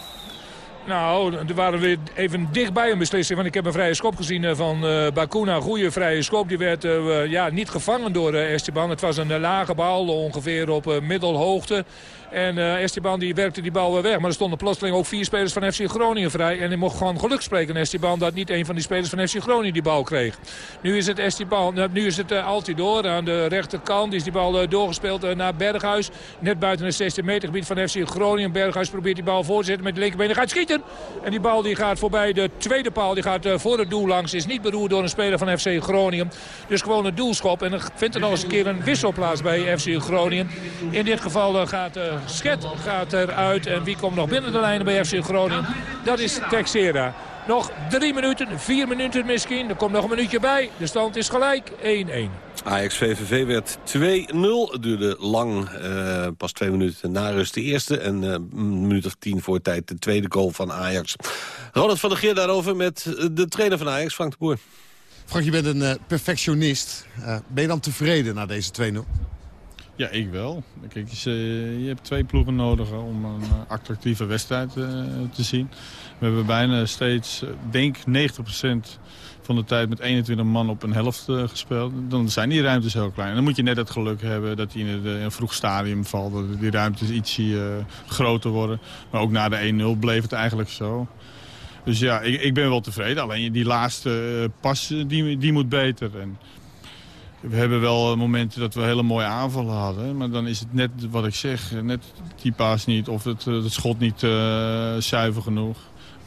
Nou, er waren we even dichtbij een beslissing. Want ik heb een vrije schop gezien van uh, Bakuna. Goede vrije schop. Die werd uh, ja, niet gevangen door uh, Esteban. Het was een lage bal, ongeveer op middelhoogte. En Esteban die werkte die bal weer weg. Maar er stonden plotseling ook vier spelers van FC Groningen vrij. En hij mocht gewoon geluk spreken Esteban dat niet een van die spelers van FC Groningen die bal kreeg. Nu is het Esteban, nu is het Altidor aan de rechterkant. Is die bal doorgespeeld naar Berghuis. Net buiten het 16 meter gebied van FC Groningen. Berghuis probeert die bal voor te zetten met de linkerbeen. Hij gaat schieten. En die bal die gaat voorbij de tweede paal. Die gaat voor het doel langs. Is niet beroerd door een speler van FC Groningen. Dus gewoon een doelschop. En dan vindt er nog eens een keer een wissel plaats bij FC Groningen. In dit geval gaat Schet gaat eruit. En wie komt nog binnen de lijnen bij FC Groningen? Dat is Texera. Nog drie minuten, vier minuten misschien. Er komt nog een minuutje bij. De stand is gelijk 1-1. Ajax-VVV werd 2-0. Het duurde lang, uh, pas twee minuten na rust de eerste... en uh, een minuut of tien voor tijd de tweede goal van Ajax. Ronald van der Geer daarover met de trainer van Ajax, Frank de Boer. Frank, je bent een uh, perfectionist. ben je dan tevreden na deze 2-0? Ja, ik wel. Kijk, je, je, hebt twee ploegen nodig om een attractieve wedstrijd te zien. We hebben bijna steeds, denk 90% van de tijd met 21 man op een helft uh, gespeeld. Dan zijn die ruimtes heel klein. En dan moet je net het geluk hebben dat hij in, in, een vroeg stadium valt. Dat die ruimtes ietsje uh, groter worden. Maar ook na de 1-0 bleef het eigenlijk zo. Dus ja, ik, ik, ben wel tevreden. Alleen die laatste pas, die, die moet beter. En we hebben wel momenten dat we hele mooie aanvallen hadden. Maar dan is het net wat ik zeg. Net die paas niet of het, het schot niet zuiver genoeg.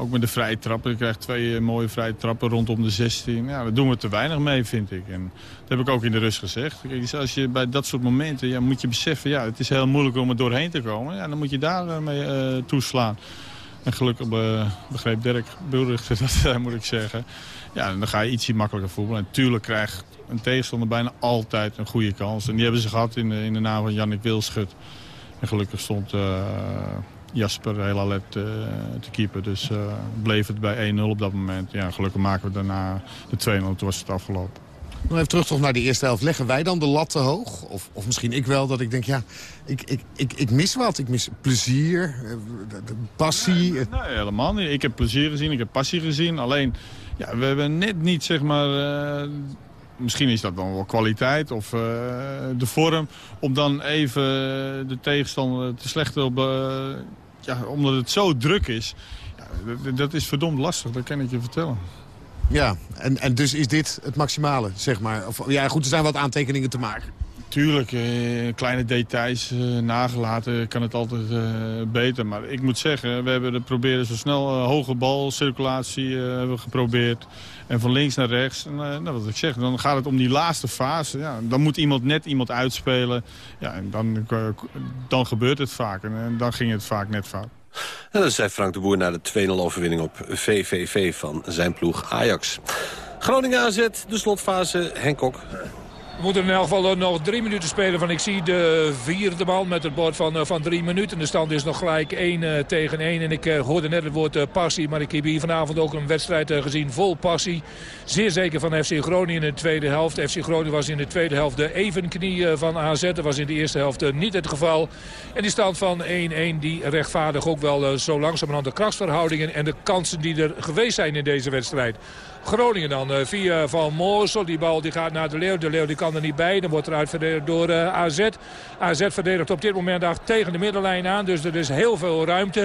Ook met de vrije trappen. Je krijgt twee eh, mooie vrije trappen rondom de 16. Ja, daar doen we te weinig mee, vind ik. En dat heb ik ook in de rust gezegd. Kijk, als je bij dat soort momenten ja, moet je beseffen... Ja, het is heel moeilijk om er doorheen te komen. Ja, dan moet je daar eh, uh, toeslaan. En gelukkig begreep Dirk Bulrich [laughs] dat, moet ik zeggen. Ja, dan ga je ietsje makkelijker voetballen. En natuurlijk krijgt een tegenstander bijna altijd een goede kans. En die hebben ze gehad in de, in de naam van Jannik Wilschut. En gelukkig stond... Jasper heel alert uh, te keeper. Dus uh, bleef het bij 1-0 op dat moment. Ja, gelukkig maken we daarna de 2-0. Toen was het afgelopen. Nog even terug toch naar de eerste helft. Leggen wij dan de lat te hoog? Of, of misschien ik wel, dat ik denk, ja, ik, ik, ik, ik mis wat. Ik mis plezier, eh, passie. Nee, nee, helemaal niet. Ik heb plezier gezien, ik heb passie gezien. Alleen, ja, we hebben net niet, zeg maar... Uh, misschien is dat dan wel kwaliteit of uh, de vorm... om dan even de tegenstander te slechten op, ja, omdat het zo druk is, ja, dat, dat, is verdomd lastig, dat kan ik je vertellen. Ja, en, en dus is dit het maximale, zeg maar? Of, ja, goed, er zijn wat aantekeningen te maken. Tuurlijk, eh, kleine details eh, nagelaten kan het altijd eh, beter. Maar ik moet zeggen, we hebben proberen zo snel hoge balcirculatie hebben geprobeerd. En van links naar rechts. En, nou, wat ik zeg, dan gaat het om die laatste fase. Ja, dan moet iemand net iemand uitspelen. Ja, en dan, dan gebeurt het vaak. En, dan ging het vaak net fout. En dan zei Frank de Boer na de 2-0 overwinning op VVV van zijn ploeg Ajax. Groningen AZ, de slotfase, Henk Kok. We moeten in elk geval nog drie minuten spelen. Van ik zie de vierde man met het bord van, eh, van drie minuten. De stand is nog gelijk 1 uh, eh, tegen 1. En ik uh, hoorde net het woord passie. Maar ik heb hier vanavond ook een wedstrijd gezien vol passie. Zeer zeker van FC Groningen in de tweede helft. FC Groningen was in de tweede helft de evenknie van AZ. Dat was in de eerste helft niet het geval. En die stand van 1-1 die rechtvaardig ook wel zo langzamerhand de krachtsverhoudingen... en de kansen die er geweest zijn in deze wedstrijd. Groningen dan uh, via Van Moorsel. Die bal die gaat naar de Leeuw. De Leeuw die kan er niet bij. Dan wordt eruit verdedigd door eh, AZ. AZ verdedigt op dit moment tegen de middenlijn aan. Dus er is heel veel ruimte.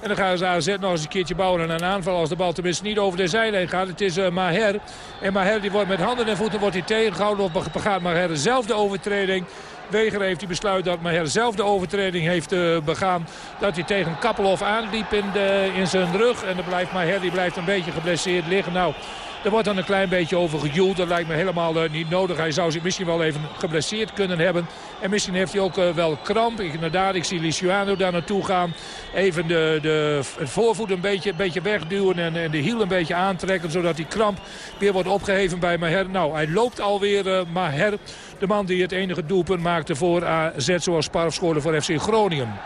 En dan gaan ze AZ nog eens een keertje bouwen aan een aanval. Als de bal tenminste niet over de zijlijn gaat. Het is uh, Maher. En Maher die wordt met handen en voeten wordt hij tegengehouden. Of begaat Maher dezelfde overtreding. Weger heeft hij besluit dat Maher zelf de overtreding heeft uh, begaan. Dat hij tegen Kappelhof aanliep in, de, in zijn rug. En dan blijft Maher die blijft een beetje geblesseerd liggen. Nou, er wordt dan een klein beetje over gejoeld. Dat lijkt me helemaal uh, niet nodig. Hij zou zich misschien wel even geblesseerd kunnen hebben. En misschien heeft hij ook uh, wel kramp. Ik, inderdaad, ik zie Liciano daar naartoe gaan. Even de, de, het voorvoet een beetje, beetje wegduwen en, en de hiel een beetje aantrekken. Zodat die kramp weer wordt opgeheven bij Maher. Nou, hij loopt alweer uh, Maher. De man die het enige doelpunt maakte voor AZ zoals scoorde voor FC Groningen.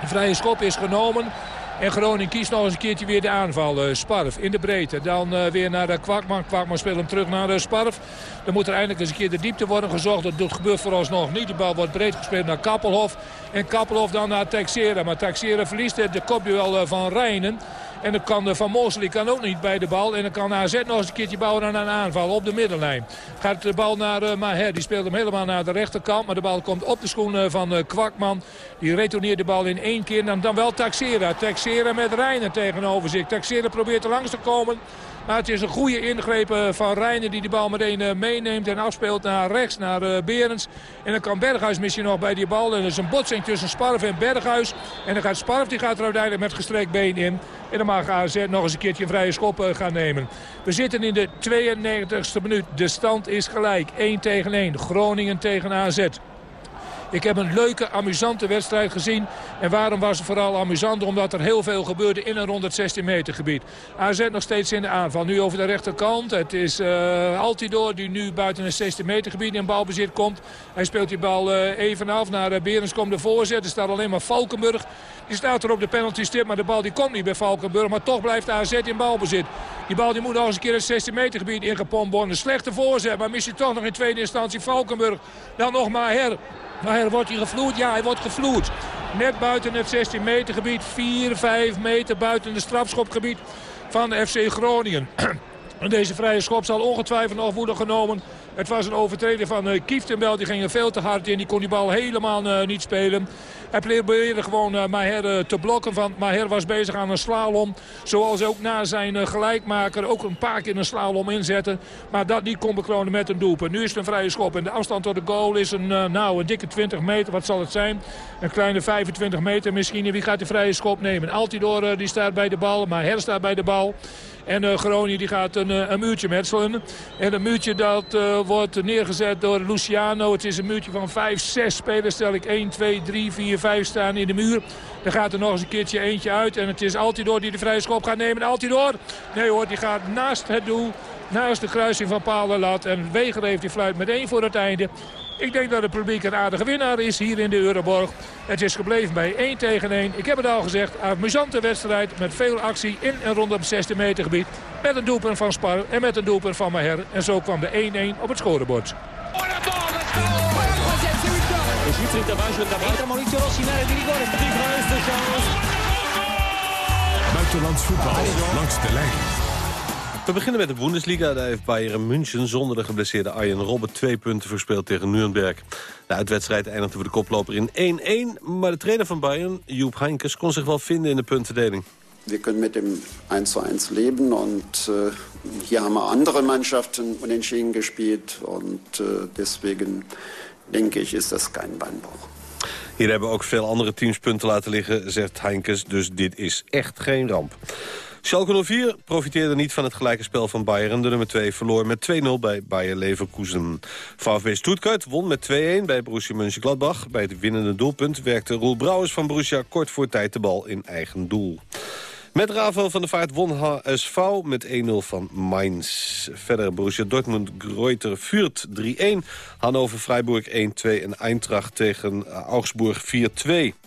De vrije schop is genomen. En Groningen kiest nog eens een keertje weer de aanval. Uh, Sparf in de breedte. Dan uh, weer naar de Kwakman. Kwakman speelt hem terug naar de Sparf. Dan moet er eindelijk eens een keer de diepte worden gezocht. Dat gebeurt vooralsnog niet. De bal wordt breed gespeeld naar Kappelhof. En Kappelhof dan naar Texera. Maar Texera verliest de kopduel van Rijnen. En dan kan Van Moorsel kan ook niet bij de bal. En dan kan AZ nog eens een keertje bouwen aan een aanval op de middenlijn. Gaat de bal naar uh, Maher. Die speelt hem helemaal naar de rechterkant. Maar de bal komt op de schoenen van uh, Kwakman. Die retourneert de bal in één keer. Dan, dan wel Taxera. Taxera met Reiner tegenover zich. Taxera probeert er langs te komen. Maar het is een goede ingreep eh, van Reiner die de bal meteen eh, meeneemt en afspeelt naar rechts, naar eh, Berends. En dan kan Berghuis misschien nog bij die bal. En er is een botsing tussen Sparf en Berghuis. En dan gaat Sparf, die gaat er uiteindelijk met gestrekt been in. En dan mag AZ nog eens een keertje vrije schop gaan nemen. We zitten in de 92e minuut. De stand is gelijk. 1 tegen 1. Groningen tegen AZ. Ik heb een leuke, amusante wedstrijd gezien. En waarom was het vooral amusant? Omdat er heel veel gebeurde in en rond het 16 meter gebied. AZ nog steeds in de aanval. Nu over de rechterkant. Het is uh, Altidor die nu buiten het 16 meter gebied in balbezit komt. Hij speelt die bal uh, even af. Naar uh, komt de voorzet. Er staat alleen maar Valkenburg. Die staat er op de penalty stip. Maar de bal die komt niet bij Valkenburg. Maar toch blijft AZ in balbezit. Die bal die moet nog eens een keer het 16 meter gebied ingepompt worden. Een slechte voorzet. Maar missie toch nog in tweede instantie Valkenburg. Dan nog maar her. Maar wordt hij gevloed? Ja, hij wordt gevloed. Net buiten het 16 meter gebied. 4, 5 meter buiten het strafschopgebied van FC Groningen. En [clears throat] deze vrije schop zal ongetwijfeld nog worden genomen. Het was een overtreding van uh, Kieftenbel. Die ging er veel te hard in. Die kon die bal helemaal uh, niet spelen. Hij probeerde gewoon uh, Maher te blokken. Want Maher was bezig aan een slalom. Zoals ook na zijn gelijkmaker ook een paar keer een slalom inzetten. Maar dat niet kon bekronen met een doelpunt. Nu is het een vrije schop. En de afstand tot de goal is een, nou, een dikke 20 meter. Wat zal het zijn? Een kleine 25 meter misschien. Wie gaat de vrije schop nemen? Altidor die staat bij de bal. Maher staat bij de bal. En uh, Groningen die gaat een, een muurtje metselen. En een muurtje dat uh, wordt neergezet door Luciano. Het is een muurtje van 5, 6 spelers. Stel ik 1, 2, 3, 4, 5 staan in de muur. Dan gaat er nog eens een keertje eentje uit. En het is Altidor die de vrije schop gaat nemen. Altidor, nee hoor, die gaat naast het doel. Naast de kruising van paal en lat. En Weger heeft die fluit meteen voor het einde. Ik denk dat het publiek een aardige winnaar is hier in de Euroborg. Het is gebleven bij 1 tegen 1. Ik heb het al gezegd, een amusante wedstrijd met veel actie in en rondom het 16 meter gebied. Met een doelpunt van Spar en met een doelpunt van Maher. En zo kwam de 1-1 op het scorebord. Buitenlands voetbal langs de lijn. We beginnen met de Bundesliga. Daar heeft Bayern München zonder de geblesseerde Arjen Robben twee punten verspeeld tegen Nuremberg. De uitwedstrijd eindigde voor de koploper in 1-1. Maar de trainer van Bayern, Joep Heinkes, kon zich wel vinden in de puntendeling. Wir können mit dem 1 zu 1 leben und äh, hier haben wir andere Mannschaften unentschieden gespielt und äh, deswegen denke ich, ist das kein Beinbruch. Hier hebben ook veel andere teams punten laten liggen, zegt Heinkes, dus dit is echt geen ramp. Schalke 04 profiteerde niet van het gelijke spel van Bayern. De nummer 2 verloor met 2-0 bij Bayer Leverkusen. VfB Stuttgart won met 2-1 bij Borussia Mönchengladbach. Bij het winnende doelpunt werkte Roel Brouwers van Borussia kort voor tijd de bal in eigen doel. Met Ravel van der Vaart won HSV met 1-0 van Mainz. Verder Borussia Dortmund, Greuter, Vuurt 3-1. Hannover, Freiburg 1-2 en Eintracht tegen Augsburg 4-2.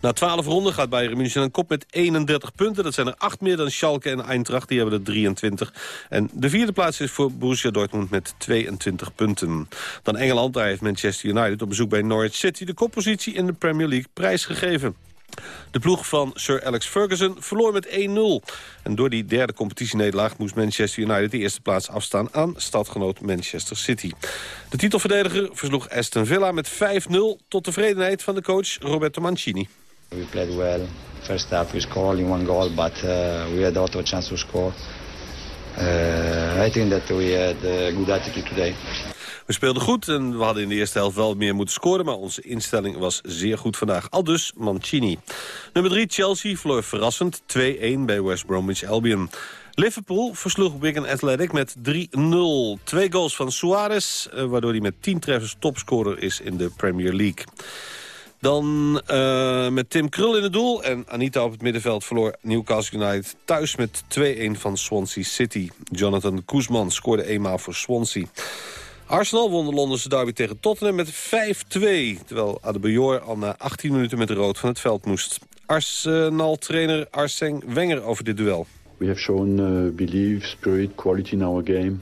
Na 12 ronden gaat Bayern München een kop met 31 punten. Dat zijn er 8 meer dan Schalke en Eintracht. Die hebben er 23. En de vierde plaats is voor Borussia Dortmund met 22 punten. Dan Engeland, daar heeft Manchester United op bezoek bij Norwich City... de koppositie in de Premier League prijsgegeven. De ploeg van Sir Alex Ferguson verloor met 1-0. En door die derde competitienederlaag moest Manchester United de eerste plaats afstaan aan stadgenoot Manchester City. De titelverdediger versloeg Aston Villa met 5-0 tot tevredenheid van de coach Roberto Mancini. We played well. First half we scored in one goal, but uh, we had a lot of chance to score. Uh, I think that we had a good attitude today. We speelden goed en we hadden in de eerste helft wel meer moeten scoren... maar onze instelling was zeer goed vandaag. Al dus Mancini. Nummer 3, Chelsea, verloor verrassend 2-1 bij West Bromwich Albion. Liverpool versloeg Wigan Athletic met 3-0. Twee goals van Suarez, waardoor hij met 10 treffers topscorer is in de Premier League. Dan uh, met Tim Krul in het doel en Anita op het middenveld verloor Newcastle United thuis met 2-1 van Swansea City. Jonathan Koesman scoorde eenmaal voor Swansea. Arsenal won de Londense derby tegen Tottenham met 5-2. Terwijl Adebayor al na 18 minuten met rood van het veld moest. Arsenal-trainer Arsène Wenger over dit duel. We have shown uh, belief, spirit, quality in our game.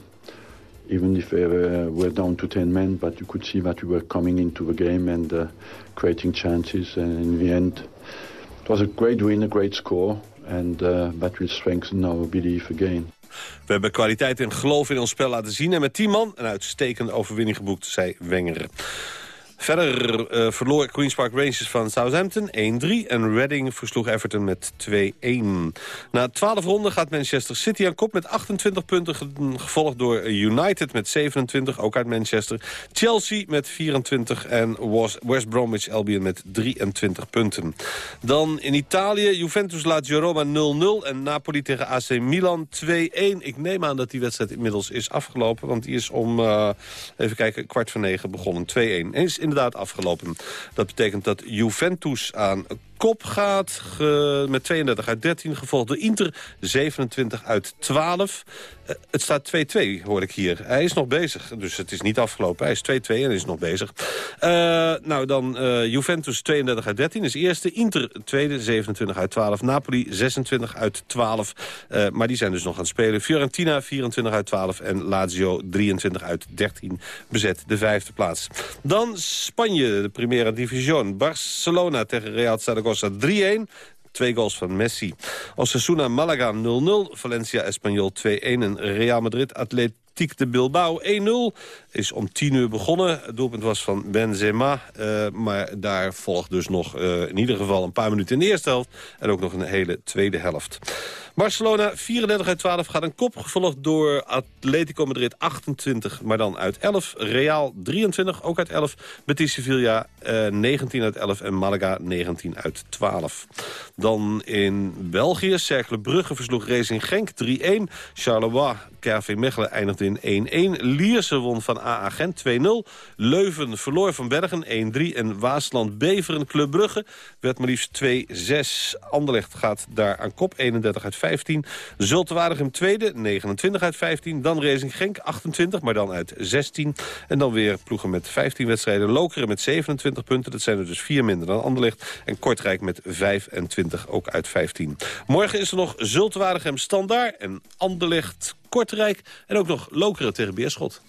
Even if we uh, were down to 10 men, but you could see that we were coming into the game and uh, creating chances. And in the end, it was a great win, a great score. And uh, that will strengthen our belief again. We hebben kwaliteit en geloof in ons spel laten zien... en met 10 man een uitstekende overwinning geboekt, zei Wenger. Verder uh, verloor Queen's Park Rangers van Southampton 1-3... en Reading versloeg Everton met 2-1. Na 12 ronden gaat Manchester City aan kop met 28 punten... gevolgd door United met 27, ook uit Manchester. Chelsea met 24 en West Bromwich Albion met 23 punten. Dan in Italië, Juventus laat Roma 0-0... en Napoli tegen AC Milan 2-1. Ik neem aan dat die wedstrijd inmiddels is afgelopen... want die is om, uh, even kijken, kwart van negen begonnen. 2-1. Eens in inderdaad afgelopen. Dat betekent dat Juventus aan kop gaat met 32 uit 13. Gevolgd door Inter 27 uit 12. Uh, het staat 2-2 hoor ik hier. Hij is nog bezig, dus het is niet afgelopen. Hij is 2-2 en is nog bezig. Uh, nou dan uh, Juventus 32 uit 13 is eerste. Inter tweede 27 uit 12. Napoli 26 uit 12. maar die zijn dus nog aan het spelen. Fiorentina 24 uit 12 en Lazio 23 uit 13 bezet de vijfde plaats. Dan Spanje, de Primera Division. Barcelona tegen Real Zaragoza Zaragoza 3-1. Twee goals van Messi. Osasuna Malaga 0-0. Valencia Espanyol 2-1. En Real Madrid Atletiek de Bilbao 1-0. Is om 10 uur begonnen. Het doelpunt was van Benzema. Uh, maar daar volgt dus nog uh, in ieder geval een paar minuten in de eerste helft. En ook nog een hele tweede helft. Barcelona 34 uit 12 gaat een kop, gevolgd door Atletico Madrid 28, maar dan uit 11. Real 23, ook uit 11. Betis Sevilla uh, 19 uit 11 en Malaga 19 uit 12. Dan in België, Cercle Brugge versloeg Racing Genk 3-1. Charleroi, KV Mechelen eindigde in 1-1. Lierse won van AA Gent 2-0. Leuven verloor van Bergen 1-3. En Waasland Beveren Club Brugge werd maar liefst 2-6. Anderlecht gaat daar aan kop 31 uit 15. Zultewaardigem tweede 29 uit 15. Dan Racing Genk 28, maar dan uit 16. En dan weer ploegen met 15 wedstrijden. Lokeren met 27 punten. Dat zijn er dus vier minder dan Anderlecht. En Kortrijk met 25, ook uit 15. Morgen is er nog Zultewaardigem Standaard en Anderlecht Kortrijk. En ook nog Lokeren tegen Beerschot.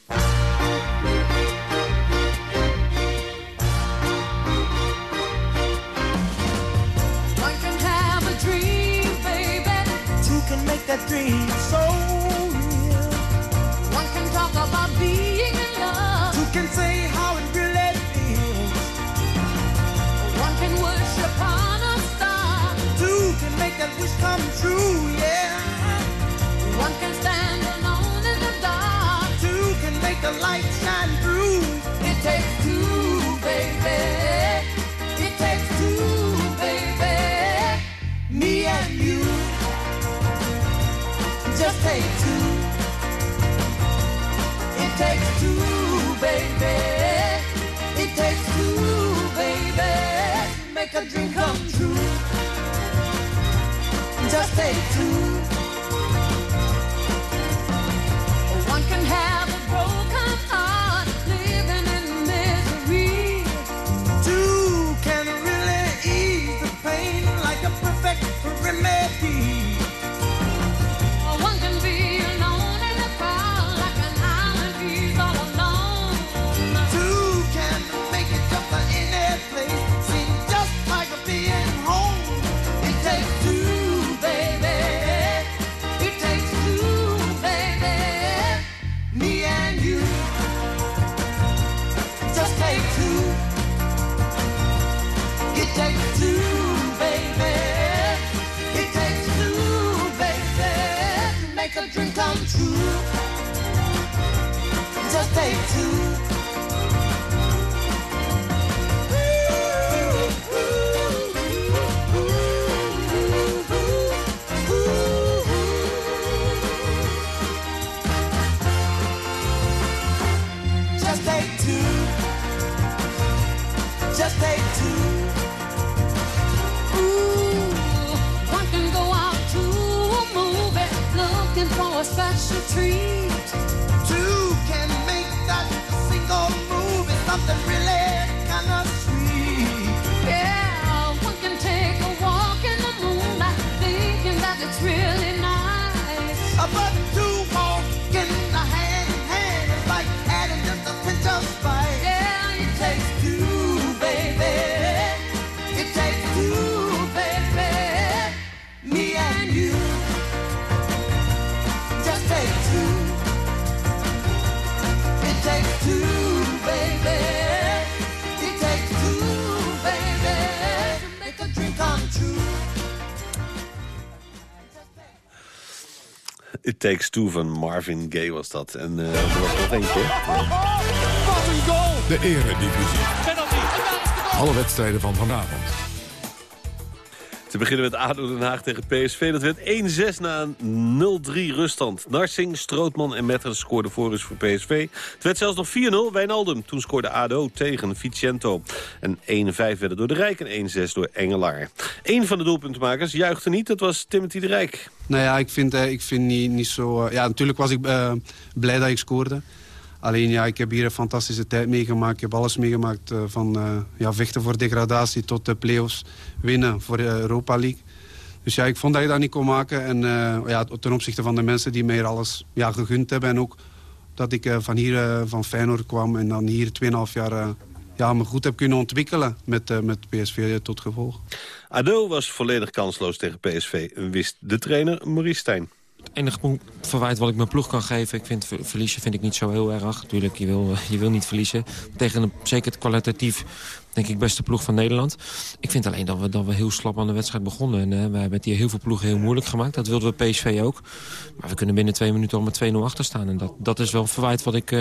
The light shine through. It takes two, baby. It takes two, baby. Me and you just take two. It takes two, baby. It takes two, baby. Make a dream come true. Just take two. Remedy. One dream come true. Just take two. Really kind of sweet. Yeah, one can take a walk in the moonlight, thinking that it's really nice. But two It Takes Two van Marvin Gaye was dat. En uh, er was nog eentje. Wat een goal! De eredivisie. Alle wedstrijden van vanavond. Te beginnen met ADO Den Haag tegen PSV. Dat werd 1-6 na een 0-3 ruststand. Narsing, Strootman en Metters scoorden voor voor PSV. Het werd zelfs nog 4-0. Wijnaldum. Toen scoorde ADO tegen Vicento. En 1-5 werden door de Rijk en 1-6 door Engelaar. Eén van de doelpuntenmakers juichte niet. Dat was Timothy de Rijk. Nou ja, ik vind, eh, ik vind niet, niet zo... eh, ja, natuurlijk was ik eh, blij dat ik scoorde. Alleen ja, ik heb hier een fantastische tijd meegemaakt. Ik heb alles meegemaakt eh, van eh, ja, vechten voor degradatie tot de play-offs. Winnen voor de Europa League. Dus ja, ik vond dat ik dat niet kon maken. En eh, ja, ten opzichte van de mensen die mij alles ja, gegund hebben. En ook dat ik eh, van hier, eh, van Feyenoord kwam. En dan hier 2,5 jaar eh, ja, me goed heb kunnen ontwikkelen met, eh, met PSV tot gevolg. ADO was volledig kansloos tegen PSV. Wist de trainer Maurice Stijn. Enige verwijt wat ik mijn ploeg kan geven... ik vind ver- verliezen vind ik niet zo heel erg. Natuurlijk, je wil, je wil niet verliezen. Tegen een, zeker kwalitatief, denk ik, beste ploeg van Nederland. Ik vind alleen dat we, dat we heel slap aan de wedstrijd begonnen. En, eh, we hebben het hier heel veel ploegen heel moeilijk gemaakt. Dat wilden we PSV ook. Maar we kunnen binnen twee minuten al met 2-0 achter staan. En dat, dat is wel verwijt wat ik... eh,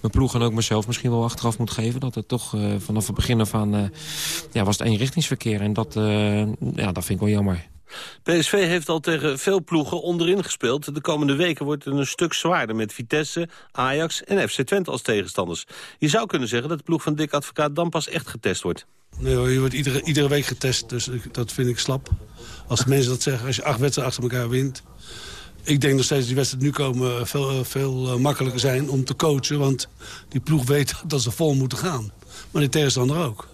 mijn ploeg en ook mezelf misschien wel achteraf moet geven. Dat het toch eh, vanaf het begin af aan... eh, ja, was het eenrichtingsverkeer. En dat, eh, ja, dat vind ik wel jammer. PSV heeft al tegen veel ploegen onderin gespeeld. De komende weken wordt het een stuk zwaarder met Vitesse, Ajax en FC Twente als tegenstanders. Je zou kunnen zeggen dat de ploeg van Dick Advocaat dan pas echt getest wordt. Nee hoor, je wordt iedere, iedere week getest, dus dat vind ik slap. Als mensen dat zeggen, als je acht wedstrijden achter elkaar wint. Ik denk nog steeds die wedstrijden nu komen veel, eh, veel eh, makkelijker zijn om te coachen. Want die ploeg weet dat ze vol moeten gaan. Maar die tegenstander ook.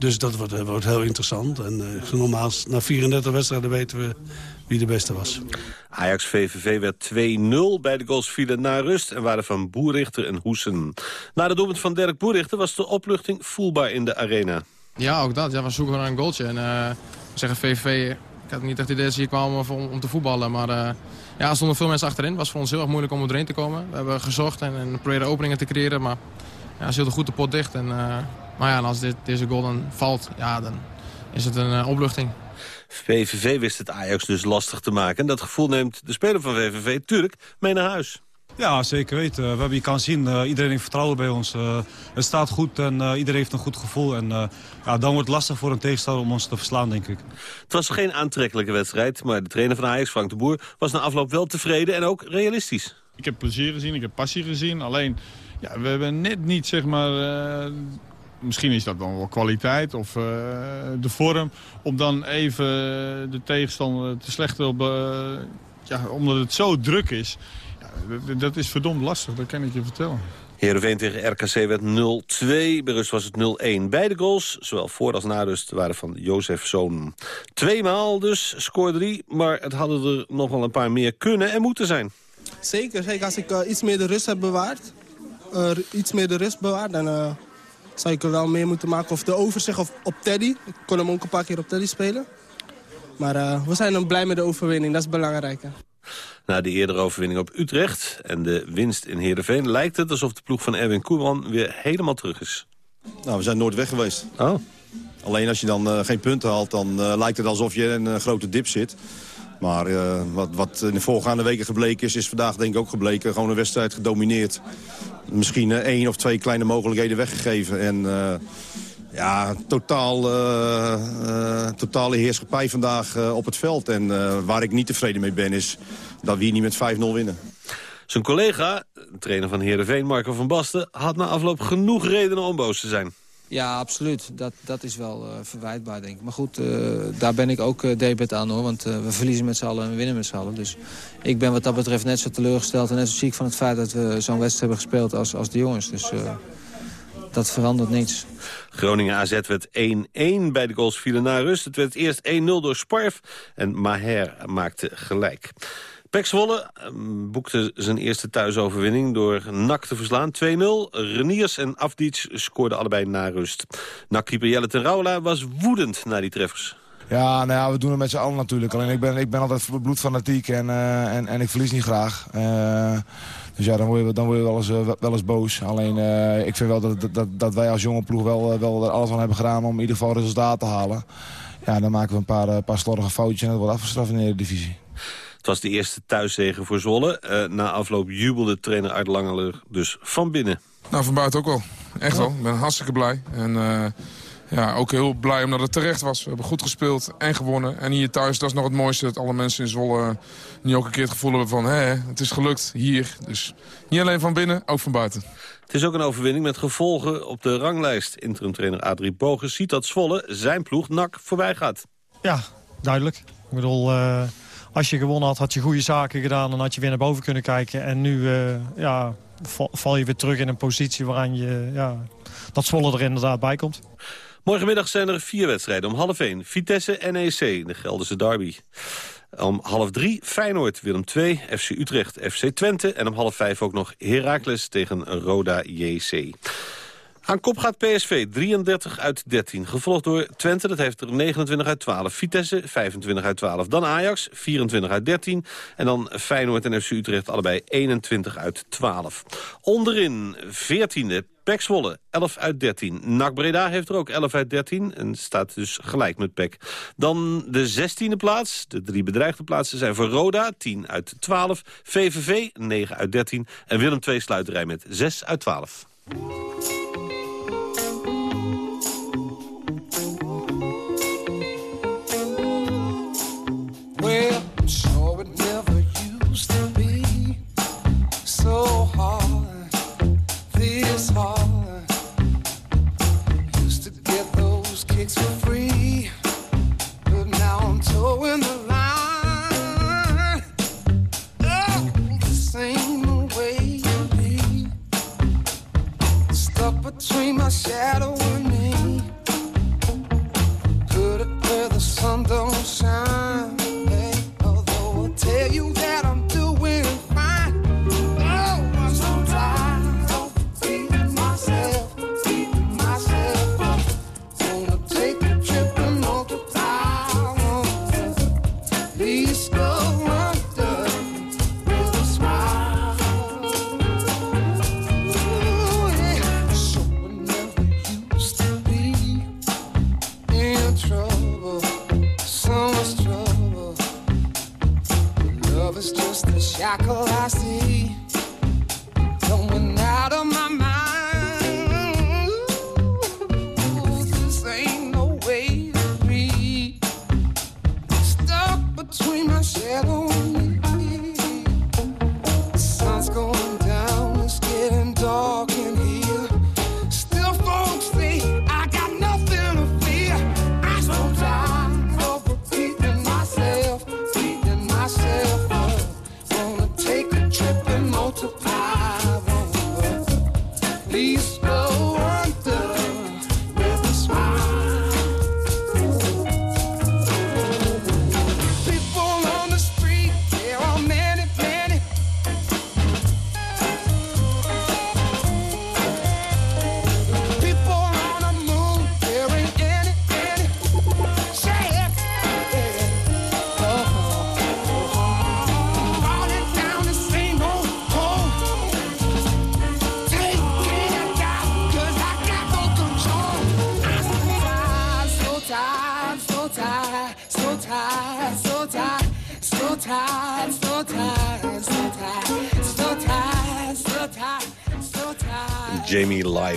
Dus dat wordt, eh, wordt heel interessant. En eh, nogmaals, na 34 wedstrijden weten we wie de beste was. Ajax-VVV werd 2-0. Beide goals vielen na rust en waren van Boerichter en Hoesen. Na de doelpunt van Dirk Boerichter was de opluchting voelbaar in de arena. Ja, ook dat. Ja, we zoeken naar een goaltje. En eh, we zeggen VVV, ik had niet echt het idee dat ze hier kwamen om, om te voetballen. Maar eh, ja, er stonden veel mensen achterin. Het was voor ons heel erg moeilijk om er doorheen te komen. We hebben gezocht en, en proberen openingen te creëren. Maar ja, ze hielden goed de pot dicht. En, eh, maar ja, als dit, deze goal dan valt, ja, dan is het een eh, opluchting. VVV wist het Ajax dus lastig te maken. En dat gevoel neemt de speler van VVV, Turk, mee naar huis. Ja, zeker weten. We hebben je kan zien, eh, iedereen heeft vertrouwen bij ons. Eh, het staat goed en eh, iedereen heeft een goed gevoel. En eh, ja, dan wordt het lastig voor een tegenstander om ons te verslaan, denk ik. Het was geen aantrekkelijke wedstrijd, maar de trainer van Ajax, Frank de Boer, was na afloop wel tevreden en ook realistisch. Ik heb plezier gezien, ik heb passie gezien. Alleen, ja, we hebben net niet, zeg maar... misschien is dat dan wel kwaliteit of eh, de vorm... om dan even de tegenstander te slechten op... eh, ja, omdat het zo druk is. Ja, dat- is verdomd lastig, dat kan ik je vertellen. Heerenveen tegen RKC werd 0-2. Bij rust was het 0-1. Beide goals, zowel voor als na rust, waren van Jozef Zoon. Tweemaal dus, score 3. Maar het hadden er nog wel een paar meer kunnen en moeten zijn. Zeker, zeker. Als ik eh, iets meer de rust heb bewaard, eh, iets meer de rust bewaard, dan eh, zou ik er wel meer moeten maken. Of de overzicht of op Teddy. Ik kon hem ook een paar keer op Teddy spelen. Maar eh, we zijn dan blij met de overwinning, dat is belangrijk. hè. Na de eerdere overwinning op Utrecht en de winst in Heerenveen... lijkt het alsof de ploeg van Erwin Koeman weer helemaal terug is. Nou, we zijn nooit weg geweest. Oh. Alleen als je dan eh, geen punten haalt, dan eh, lijkt het alsof je in een grote dip zit. Maar eh, wat, wat in de voorgaande weken gebleken is, is vandaag denk ik ook gebleken. Gewoon een wedstrijd gedomineerd. Misschien eh, één of twee kleine mogelijkheden weggegeven. En eh, ja, totaal, totale heerschappij vandaag op het veld. En waar ik niet tevreden mee ben, is dat we hier niet met 5-0 winnen. Zijn collega, trainer van Heerenveen, Marco van Basten... had na afloop genoeg redenen om boos te zijn. Ja, absoluut. Dat, dat is wel eh, verwijtbaar, denk ik. Maar goed, eh, daar ben ik ook uh, debet aan, hoor. Want we verliezen met z'n allen en we winnen met z'n allen. Dus ik ben wat dat betreft net zo teleurgesteld... en net zo ziek van het feit dat we zo'n wedstrijd hebben gespeeld als, als de jongens. Dus dat verandert niets. Groningen AZ werd 1-1. Beide goals vielen na rust. Het werd eerst 1-0 door Sparf en Maher maakte gelijk. Pek Zwolle eh, boekte zijn eerste thuisoverwinning door NAC te verslaan. 2-0. Reniers en Afdic scoorden allebei na rust. NAC-keeper Jelle ten Rauwela was woedend na die treffers. Ja, nou ja, we doen het met z'n allen natuurlijk. Alleen ik ben, ik ben altijd bloedfanatiek en, uh, en, en ik verlies niet graag. Uh, dus ja, dan word je, dan word je wel, eens, uh, wel eens boos. Alleen ik vind wel dat, dat, dat wij als jonge ploeg wel, wel er alles aan hebben gedaan om in ieder geval resultaat te halen. Ja, dan maken we een paar, paar slordige foutjes en dat wordt afgestraft in de divisie. Het was de eerste thuiszegen voor Zwolle. Uh, na afloop jubelde trainer Art Langeler dus van binnen. Nou, van buiten ook wel. Echt wel. Ik ben hartstikke blij. En uh, ja, ook heel blij omdat het terecht was. We hebben goed gespeeld en gewonnen. En hier thuis, dat is nog het mooiste. Dat alle mensen in Zwolle nu ook een keer het gevoel hebben van... hé, het is gelukt hier. Dus niet alleen van binnen, ook van buiten. Het is ook een overwinning met gevolgen op de ranglijst. Interim-trainer Adrie Bogus ziet dat Zwolle zijn ploeg NAC voorbij gaat. Ja, duidelijk. Ik bedoel, uh, als je gewonnen had, had je goede zaken gedaan... en had je weer naar boven kunnen kijken. En nu uh, ja, val je weer terug in een positie waarin je... Ja, dat Zwolle er inderdaad bij komt. Morgenmiddag zijn er vier wedstrijden om half één. Vitesse NEC, de Gelderse derby. Om half drie Feyenoord, Willem II, FC Utrecht, FC Twente... en om half vijf ook nog Heracles tegen Roda JC. Aan kop gaat PSV, 33 uit 13. Gevolgd door Twente, dat heeft er 29 uit 12. Vitesse, 25 uit 12. Dan Ajax, 24 uit 13. En dan Feyenoord en FC Utrecht, allebei 21 uit 12. Onderin, 14e, Pek Zwolle, 11 uit 13. NAC Breda heeft er ook 11 uit 13 en staat dus gelijk met Pek. Dan de 16e plaats. De drie bedreigde plaatsen zijn voor Roda, 10 uit 12. VVV, 9 uit 13. En Willem II sluiterij met 6 uit 12. Between my shadow and me. Put it where the sun don't shine.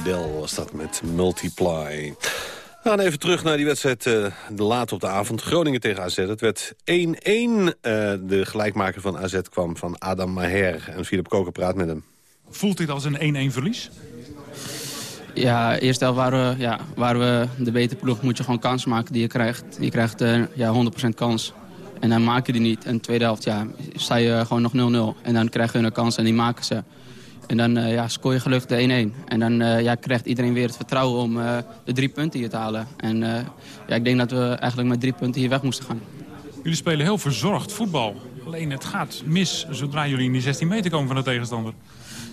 Was dat met Multiply. Gaan even terug naar die wedstrijd uh, de laat op de avond. Groningen tegen AZ. Het werd 1-1. Uh, de gelijkmaker van AZ kwam van Adam Maher. En Philip Koker praat met hem. Voelt dit als een 1-1 verlies? Ja, eerst helft waren we, ja, waren we de betere ploeg. Moet je gewoon kans maken die je krijgt. Je krijgt uh, ja, 100% kans. En dan maak je die niet. En de tweede helft ja, sta je gewoon nog 0-0. En dan krijgen we een kans en die maken ze. En dan uh, ja, scoor je gelukkig de 1-1. En dan uh, ja, krijgt iedereen weer het vertrouwen om uh, de drie punten hier te halen. En ja, ik denk dat we eigenlijk met drie punten hier weg moesten gaan. Jullie spelen heel verzorgd voetbal. Alleen het gaat mis zodra jullie in die 16 meter komen van de tegenstander.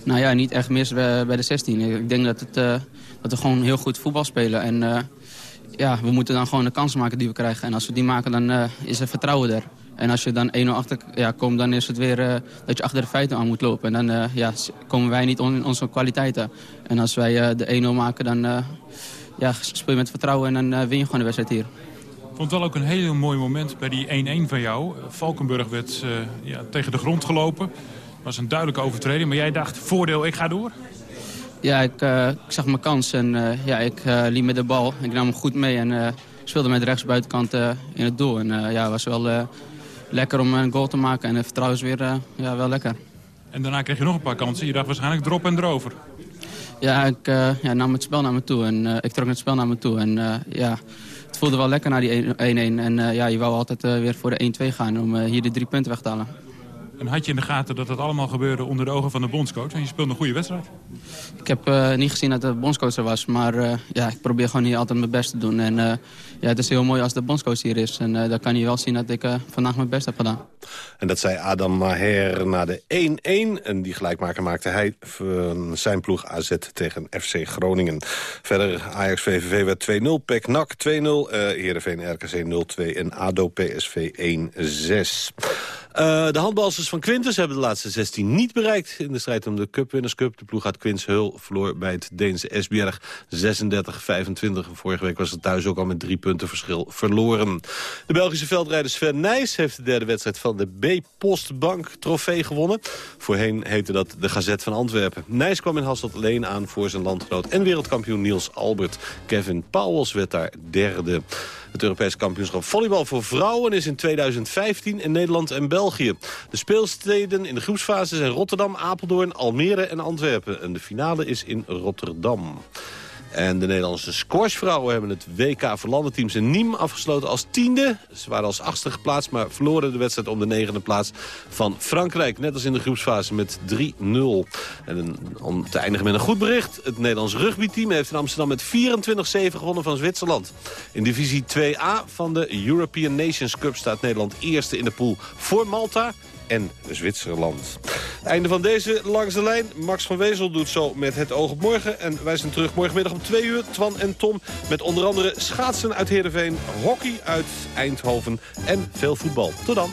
Nou ja, niet echt mis bij, bij de 16. Ik denk dat, het, dat we gewoon heel goed voetbal spelen. En ja, we moeten dan gewoon de kansen maken die we krijgen. En als we die maken, dan is er vertrouwen er. En als je dan 1-0 achter ja, komt, dan is het weer uh, dat je achter de feiten aan moet lopen. En dan uh, ja, komen wij niet in onze kwaliteiten. En als wij uh, de 1-0 maken, dan ja, speel je met vertrouwen en dan win je gewoon de wedstrijd hier. Ik vond wel ook een heel mooi moment bij die 1-1 van jou. Valkenburg werd ja, tegen de grond gelopen. Dat was een duidelijke overtreding, maar jij dacht, voordeel, ik ga door? Ja, ik, eh, ik zag mijn kans en eh, ja, ik eh, liep met de bal. Ik nam hem goed mee en eh, speelde met rechtsbuitenkant eh, in het doel. En eh, ja, het was wel eh, lekker om een goal te maken en het vertrouwen is weer eh, ja, wel lekker. En daarna kreeg je nog een paar kansen. Je dacht waarschijnlijk drop en erover. Ja, ik eh, ja, nam het spel naar me toe en eh, ik trok het spel naar me toe. En ja, het voelde wel lekker na die 1-1. En ja, je wou altijd weer voor de 1-2 gaan om hier de drie punten weg te halen. En had je in de gaten dat het allemaal gebeurde onder de ogen van de bondscoach? En je speelde een goede wedstrijd. Ik heb eh, niet gezien dat de bondscoach er was, maar eh, ja, ik probeer gewoon hier altijd mijn best te doen. En eh, ja, het is heel mooi als de bondscoach hier is. En eh, dan kan hij wel zien dat ik eh, vandaag mijn best heb gedaan. En dat zei Adam Maher na de 1-1. En die gelijkmaker maakte hij van zijn ploeg AZ tegen FC Groningen. Verder Ajax VVV werd 2-0, PEC NAC 2-0, uh, Heerenveen RKC 0-2 en ADO PSV 1-6. Uh, de handbalsters van Quintus hebben de laatste 16 niet bereikt... in de strijd om de Cup Cup. De ploeg uit Quints Hul verloor bij het Deense Esbjerg 36-25. Vorige week was het thuis ook al met drie punten verschil verloren. De Belgische veldrijder Sven Nijs heeft de derde wedstrijd... van de B-Postbank trofee gewonnen. Voorheen heette dat de Gazet van Antwerpen. Nijs kwam in Hasselt alleen aan voor zijn landgenoot... en wereldkampioen Niels Albert. Kevin Pauwels werd daar derde. Het Europese kampioenschap volleybal voor vrouwen is in 2015 in Nederland en België. De speelsteden in de groepsfase zijn Rotterdam, Apeldoorn, Almere en Antwerpen. En de finale is in Rotterdam. En de Nederlandse squashvrouwen hebben het WK voor landenteams in Nîmes afgesloten als tiende. Ze waren als achtste geplaatst, maar verloren de wedstrijd om de negende plaats van Frankrijk. Net als in de groepsfase met 3-0. En om te eindigen met een goed bericht. Het Nederlands rugbyteam heeft in Amsterdam met 24-7 gewonnen van Zwitserland. In divisie 2A van de European Nations Cup staat Nederland eerste in de pool voor Malta en Zwitserland. Einde van deze langs de lijn. Max van Wezel doet zo met het oog op morgen. En wij zijn terug morgenmiddag om 2 uur. Twan en Tom met onder andere schaatsen uit Heerenveen, hockey uit Eindhoven en veel voetbal. Tot dan.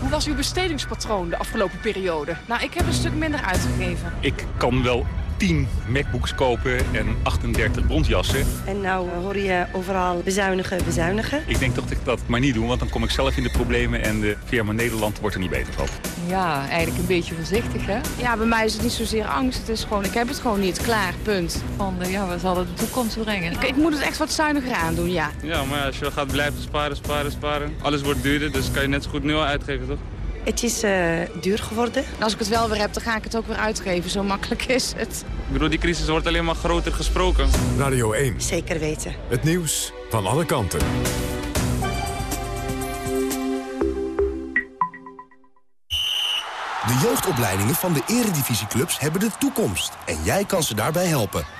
Hoe was uw bestedingspatroon de afgelopen periode? Nou, ik heb een stuk minder uitgegeven. Ik kan wel 10 MacBooks kopen en 38 bronsjassen. En nou uh, hoor je overal bezuinigen, bezuinigen. Ik denk toch dat ik dat maar niet doe, want dan kom ik zelf in de problemen... en de firma Nederland wordt er niet beter van. Ja, eigenlijk een beetje voorzichtig, hè? Ja, bij mij is het niet zozeer angst. Het is gewoon, ik heb het gewoon niet. Klaar, punt. Van, uh, ja, we zal het de toekomst brengen. Ik, ik, moet het echt wat zuiniger aandoen, ja. Ja, maar als je gaat blijven sparen, sparen, sparen... alles wordt duurder, dus kan je net zo goed nu al uitgeven, toch? Het is uh, duur geworden. En als ik het wel weer heb, dan ga ik het ook weer uitgeven. Zo makkelijk is het. Ik bedoel, die crisis wordt alleen maar groter gesproken. Radio 1. Zeker weten. Het nieuws van alle kanten. De jeugdopleidingen van de eredivisieclubs hebben de toekomst. En jij kan ze daarbij helpen.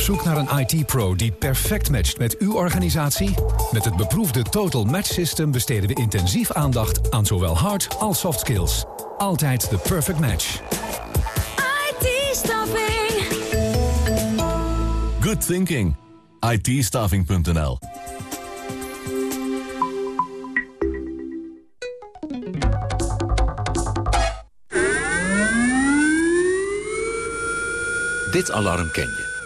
Op zoek naar een IT-pro die perfect matcht met uw organisatie? Met het beproefde Total Match System besteden we intensief aandacht aan zowel hard als soft skills. Altijd de perfect match. IT-staffing. Good thinking. IT-staffing.nl Dit alarm ken je.